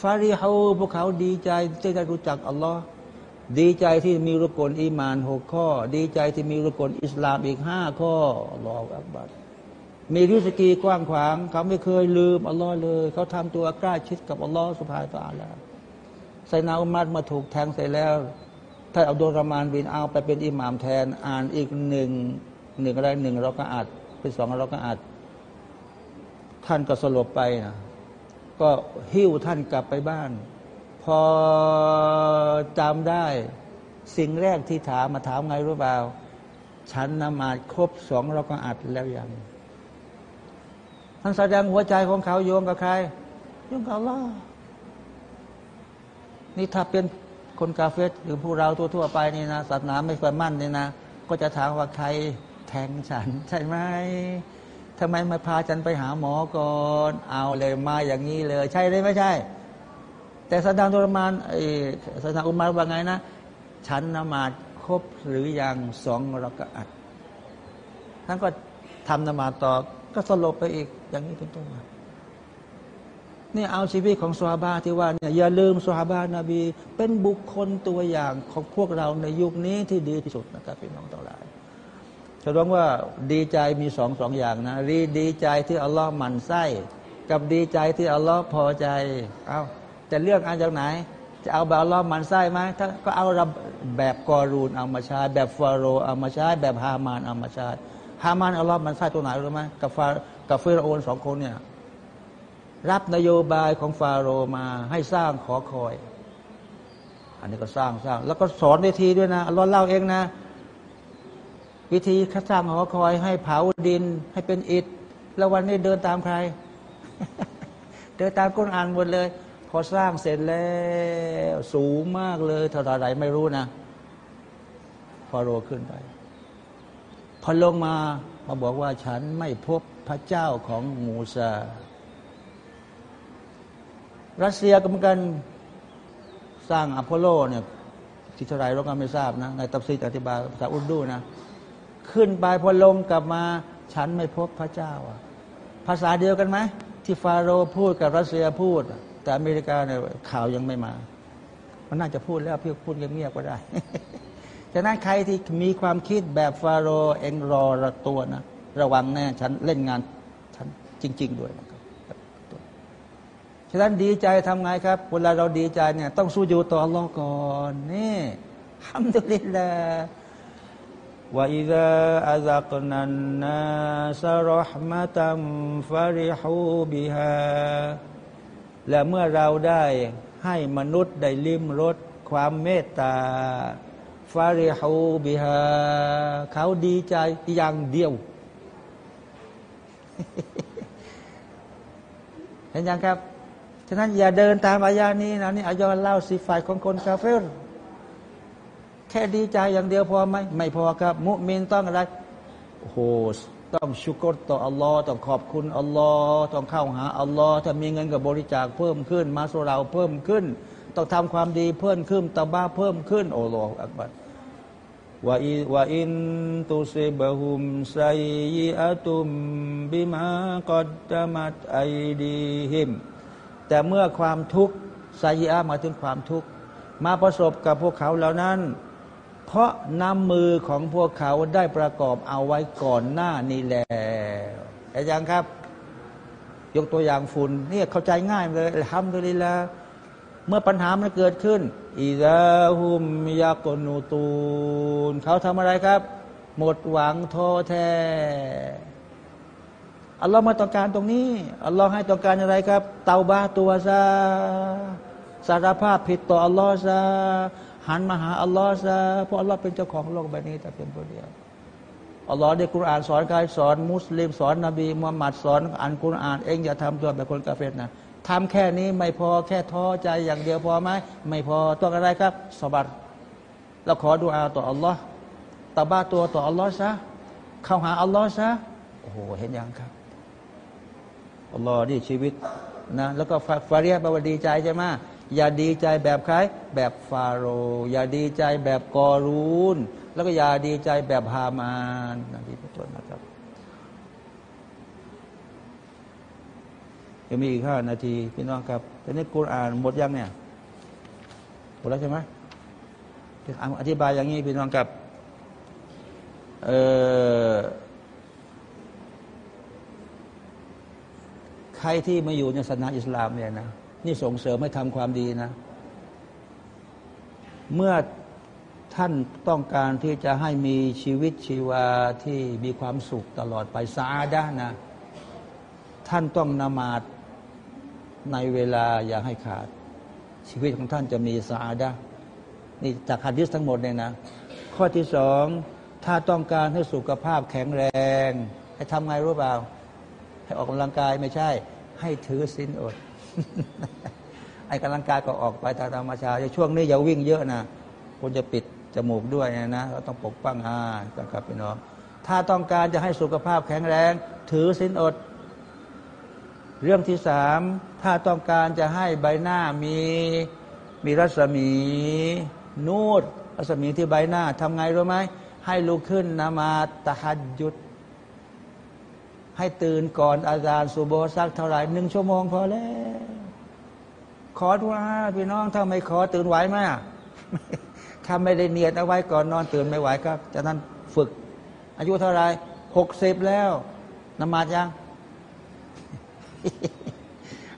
ฟาริฮูพวกเขาดีใจที่ได้รู้จักอัลลอฮ์ดีใจที่มีรุกลอีมานหกข้อ ดีใจที่มีรุกลอิสลามอีกห้าข้ออัลลออักบัดมีริสกีกว้างขวาง เขาไม่เคยลืมอัลลอฮ์เลย เขาทำตัวกล้าชิดกับอัลลอฮ์สุภาตาแล้วไซนาอุมัดมาถูกแทงเสร็จแล้ว ท่านอับดุลรามานบินเอาไปเป็นอิหมามแทน อ่านอีกหนึ่งหนึ่งอะไรหนึ่งเราก็อัดเป็นสองเราก็อัดท่านก็สลบไปนะก็หิ้วท่านกลับไปบ้าน พอจำได้ สิ่งแรกที่ถามมาถามไงรู้เปล่า ฉันนมาดครบสองเราก็อัดแล้วยังท่านแสดงหัวใจของเขาโยงกับใครโยงกับลลอนี่ถ้าเป็น คนกาเฟตหรือผู้เราทั่วๆไปนี่นะศาสนาไม่ค่อยมั่นนี่นะก็จะถามว่าใครแทงฉัน ใช่ไหมทำไมมาพาฉันไปหาหมอก่อนเอาเลยมาอย่างนี้เลย ใช่เลยไม่ใช่ แต่สดานตุรมานไอ้สดานอุมาว่าไงนะ ฉันนมาดครบหรือยังสองรักอัดท่านก็ทำนมาต่อก็สลบไปอีกอย่างนี้เป็นต้น นี่เอาชีวิตของสฮาบาที่ว่าเนี่ยอย่าลืมสฮาบานาบี เป็นบุคคลตัวอย่างของพวกเราในยุคนี้ที่ดีที่สุดนะครับพี่น้องทั้งหลายจะร้องว่าดีใจมีสองสองอย่างนะรีดีใจที่อัลลอฮ์มันไส้ กับดีใจที่อัลลอฮ์พอใจเอาจะเลือกอันจากไหน จะเอาแบบอัลลอฮ์มันไส้ไหมถ้าก็เอาแบบกอรูนเอามาใช้แบบฟาโรเอามาใช้แบบฮามานเอามาใช้ฮามานอัลลอฮ์มันไส้ตัวไหนรู้ไหมกับฟากับฟิรโอนสองคนเนี่ย รับนโยบายของฟาโรมาให้สร้างขอคอย อันนี้ก็สร้างสร้าง แล้วก็สอนวิธีด้วยนะอัลลอฮ์เล่าเองนะ วิธีสร้างหอคอย ให้เผาดิน ให้เป็นอิฐ แล้ววันนี้เดินตามใคร เดินตามกุณอ่านหมดเลย พอสร้างเสร็จแล้วสูงมากเลยเท่าไรไม่รู้นะฟาโรขึ้นไป พอลงมามาบอกว่าฉันไม่พบพระเจ้าของมูซา รัสเซียก็เหมือนกันสร้างอพอลโลเนี่ยที่เท่าไรเราก็ไม่ทราบนะ ในตับซีอธิบายภาษาอุรดูนะ ขึ้นไปพอลงกลับมาฉันไม่พบพระเจ้าอะภาษาเดียวกันไหม ที่ฟาโรห์พูดกับรัสเซียพูด แต่อเมริกาเนี่ยข่าวยังไม่มา มันน่าจะพูดแล้วพี่พูดเงียบๆก็ได้ฉะนั้นใครที่มีความคิดแบบฟาโรห์เองรอระตัวนะ ระวังแน่ฉันเล่นงานฉันจริง ๆ ด้วยนะ ฉะนั้นดีใจทำไงครับ เวลาเราดีใจเนี่ยต้องสู้อยู่ต่ออัลอก่อนนี่ทำดุลิลละว่าอิดะอัลกนันนาสรหมะตัมฟาริฮูบิฮาและเมื่อเราได้ให้มนุษย์ได้ลิมรสความเมตตาฟาริฮูบิฮาเขาดีใจอย่างเดียว เห็นยังครับ ฉะนั้นอย่าเดินตามอายานี้นะนี่อายาเล่าสิฝ่ายของคนกาเฟรแค่ดีใจอย่างเดียวพอไหมไม่พอครับ มุมินต้องอะไรโอ้โหต้องชุกรต่ออัลลอฮ์ต้องขอบคุณอัลลอฮ์ต้องเข้าหาอัลลอฮ์ถ้ามีเงินกับบริจาคเพิ่มขึ้น มาสุเราเพิ่มขึ้น ต้องทำความดีเพิ่มขึ้นตบ้าเพิ่มขึ้นโอ้โหอักบัดว่าอิว่าอินตุสิบะฮุมไซยอะตุมบิมากอดมัดไอดีหิม แต่เมื่อความทุกข์ไซยิอะมาถึงความทุกข์มาประสบกับพวกเขาเหล่านั้น เพราะน้ำมือของพวกเขาได้ประกอบเอาไว้ก่อนหน้านี้แล้วแต่ยังครับ ยกตัวอย่างฝุ่นนี่เข้าใจง่ายเลยทำตัวนี้แล้วเมื่อปัญหามันเกิดขึ้นอิซาฮุมยากนูตูนเขาทำอะไรครับ หมดหวังท้อแท้ อัลลอฮ์มาต้องการตรงนี้ อัลลอฮ์ให้ต้องการอะไรครับ เตาบาตัวซาสารภาพผิดต่ออัลลอฮ์ซาหันมาหาอัลลอฮ์ซะเพราะอัลลอฮ์เป็นเจ้าของโลกใบนี้แต่เพียงคนเดียวอัลลอฮ์ได้กุรอานสอนกายสอนมุสลิมสอนนบีมุฮัมมัดสอนอ่านกุรอานเองอย่าทำตัวแบบคนกาเฟตนะทำแค่นี้ไม่พอแค่ท้อใจอย่างเดียวพอไหมไม่พอต้องอะไรครับสบัดเราขอดูอาต่ออัลลอฮ์ตาบ้าตัวต่ออัลลอฮ์ซะเข้าหาอัลลอฮ์ซะโอ้โหเห็นยังครับ อัลลอฮ์นี่ชีวิตนะแล้วก็ฟาเรียบวดีใจใช่ไหมอย่าดีใจแบบใครแบบฟาโรอย่าดีใจแบบกอรูนแล้วก็อย่าดีใจแบบฮามานนะที่เป็นต้นนะครับยังมีอีกห้านาทีพี่น้องครับต่นี้กุรอานหมดยังเนี่ยหมดแล้วใช่ไหมอธิบายอย่างนี้พี่น้องครับเอ่อใค รที่มาอยู่ในศาสนาอิสลามเนี่ยนะนี่ส่งเสริมให้ทำความดีนะ เมื่อท่านต้องการที่จะให้มีชีวิตชีวาที่มีความสุขตลอดไปสาดนะ ท่านต้องนมาดในเวลาอย่าให้ขาด ชีวิตของท่านจะมีสาดนี่จากฮัดดิสทั้งหมดเนี่ยนะ ข้อที่สองถ้าต้องการให้สุขภาพแข็งแรง ให้ทำไงรู้เปล่า ให้ออกกำลังกายไม่ใช่ ให้ถือศีลอดไอ้กำลังกายก็ออกไปตามธรรมชาติช่วงนี้อย่าวิ่งเยอะนะคุณจะปิดจมูกด้วยนะเราต้องปกป้องอ่าครับพี่น้องถ้าต้องการจะให้สุขภาพแข็งแรง ถือศีลอด เรื่องที่สามถ้าต้องการจะให้ใบหน้ามีมีรัศมี นูดรัศมีที่ใบหน้าทำไงรู้ไหมให้ลุกขึ้นนมาตะฮัดยุด ให้ตื่นก่อนอาจารย์สุโบสักเท่าไหร่หนึ่งชั่วโมงพอแล้ว ขอดุอาพี่น้องถ้าไม่ขอตื่นไหวไหมถ้าไม่ได้เนียดเอาไว้ก่อนนอนตื่นไม่ไหวครับจากนั้นฝึก อายุเท่าไหร่หกสิบแล้วนมาดยัง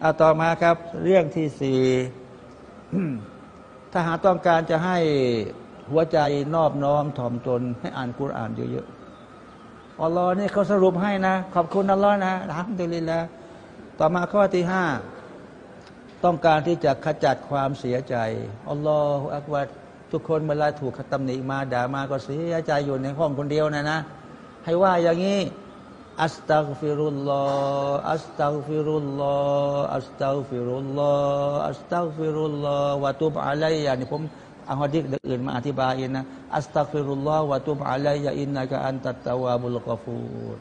เอาต่อมาครับ เรื่องที่สี่ถ้าหาต้องการจะให้หัวใจนอบน้อมถ่อมตนให้อ่านกุรอานเยอะ อัลลอฮ์นี่เขาสรุปให้นะ ขอบคุณอัลลอฮ์นะรักดุลิละต่อมาข้อที่ห้าต้องการที่จะขจัดความเสียใจالله أكبرทุกคนเวลาถูกตำหนิมาด่ามาก็เสียใจอยู่ในห้องคนเดียวนะนะ ให้ว่าอย่างนี้أستغفر الله أستغفر الله أستغفر الله أستغفر الله وتب علي นี่ผม เอาฮะดิษอื่นมาอธิบายนะأستغفر الله وتب علي إنك أنت التواب الغفورร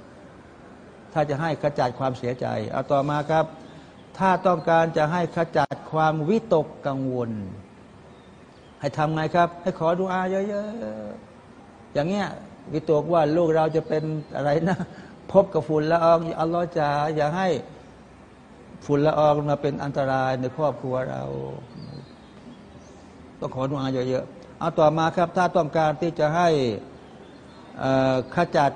ถ้าจะให้ขจัดความเสียใจเอาต่อมาครับ ถ้าต้องการจะให้ขจัดความวิตกกังวล ให้ทำไงครับ ให้ขอดุอาเยอะๆอย่างเงี้ยวิตกว่าลูกเราจะเป็นอะไรนะ พบกับฝุ่นละอองอัลลอฮ์จะอย่าให้ฝุ่นละอองมาเป็นอันตรายในครอบครัวเรา ต้องขอดุอาเยอะๆเอาต่อมาครับถ้าต้องการที่จะให้ขจัด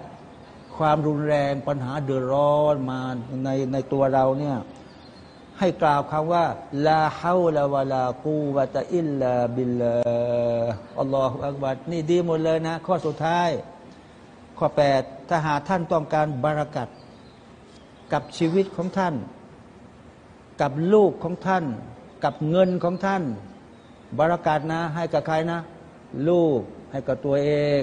ความรุนแรงปัญหาเดือดร้อนมาในในตัวเราเนี่ยให้กล่าวคำว่าลาฮาวลาวะลากูวะตะอิลลาบิลลาอัลลอฮฺอักบัดนี่ดีหมดเลยนะ ข้อสุดท้าย ข้อ 8 ถ้าหาท่านต้องการบารักัดกับชีวิตของท่าน กับลูกของท่าน กับเงินของท่าน บารักัดนะ ให้กับใครนะ ลูกให้กับตัวเอง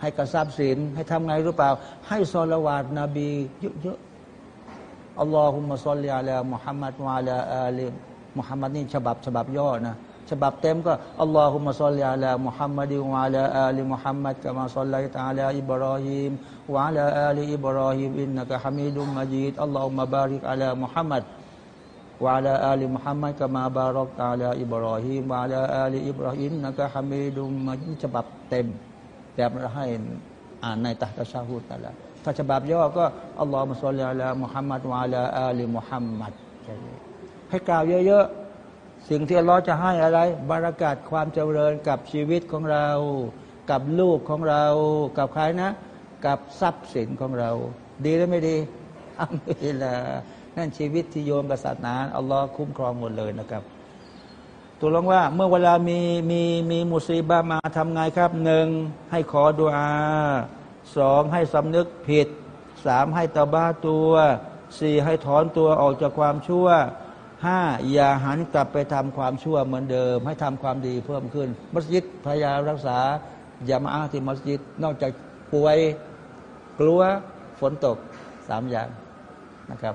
ให้กับทรัพย์สิน ให้ทำไงรู้เปล่า ให้ซอลวาดนบีเยอะๆاللهم صل على محمد وعلى آل محمد นี่ฉบับฉบับย่อนะฉบับเต็มก็اللهم صل على محمد وعلى آل محمد كما صليت على إبراهيم وعلى آل إبراهيم إنك حميد مجيد اللهم بارك على محمد وعلى آل محمد كما باركت على إبراهيم وعلى آل إبراهيم إنك حميد مجيد ฉบับเต็ม แต่เราให้อ่านในตัตชาฮูดนั่นแหละถ้าฉบับย่อก็อัลลอฮุมะซัลลิอัลามุฮัมมัดวะลาอาลีมุฮัมมัดให้กล่าวเยอะๆ สิ่งที่เราจะให้อะไร บารักาศความเจริญกับชีวิตของเรา กับลูกของเรา กับใครนะ กับทรัพย์สินของเรา ดีหรือไม่ดีอัลลอฮละ นั่นชีวิตที่โยมกับศาสนาอัลลอฮ์คุ้มครองหมดเลยนะครับ ตัวลงว่าเมื่อเวลามีมีมีมุสีบามาทำไงครับหนึ่งให้ขอดุอาสองให้สำนึกผิดสามให้ตบ้าตัวสี่ให้ถอนตัวออกจากความชั่วห้าอย่าหันกลับไปทำความชั่วเหมือนเดิม ให้ทำความดีเพิ่มขึ้น มัสยิดพยายามรักษาอย่ามาอ้างที่มัสยิด นอกจากป่วยกลัวฝนตกสามอย่างนะครับ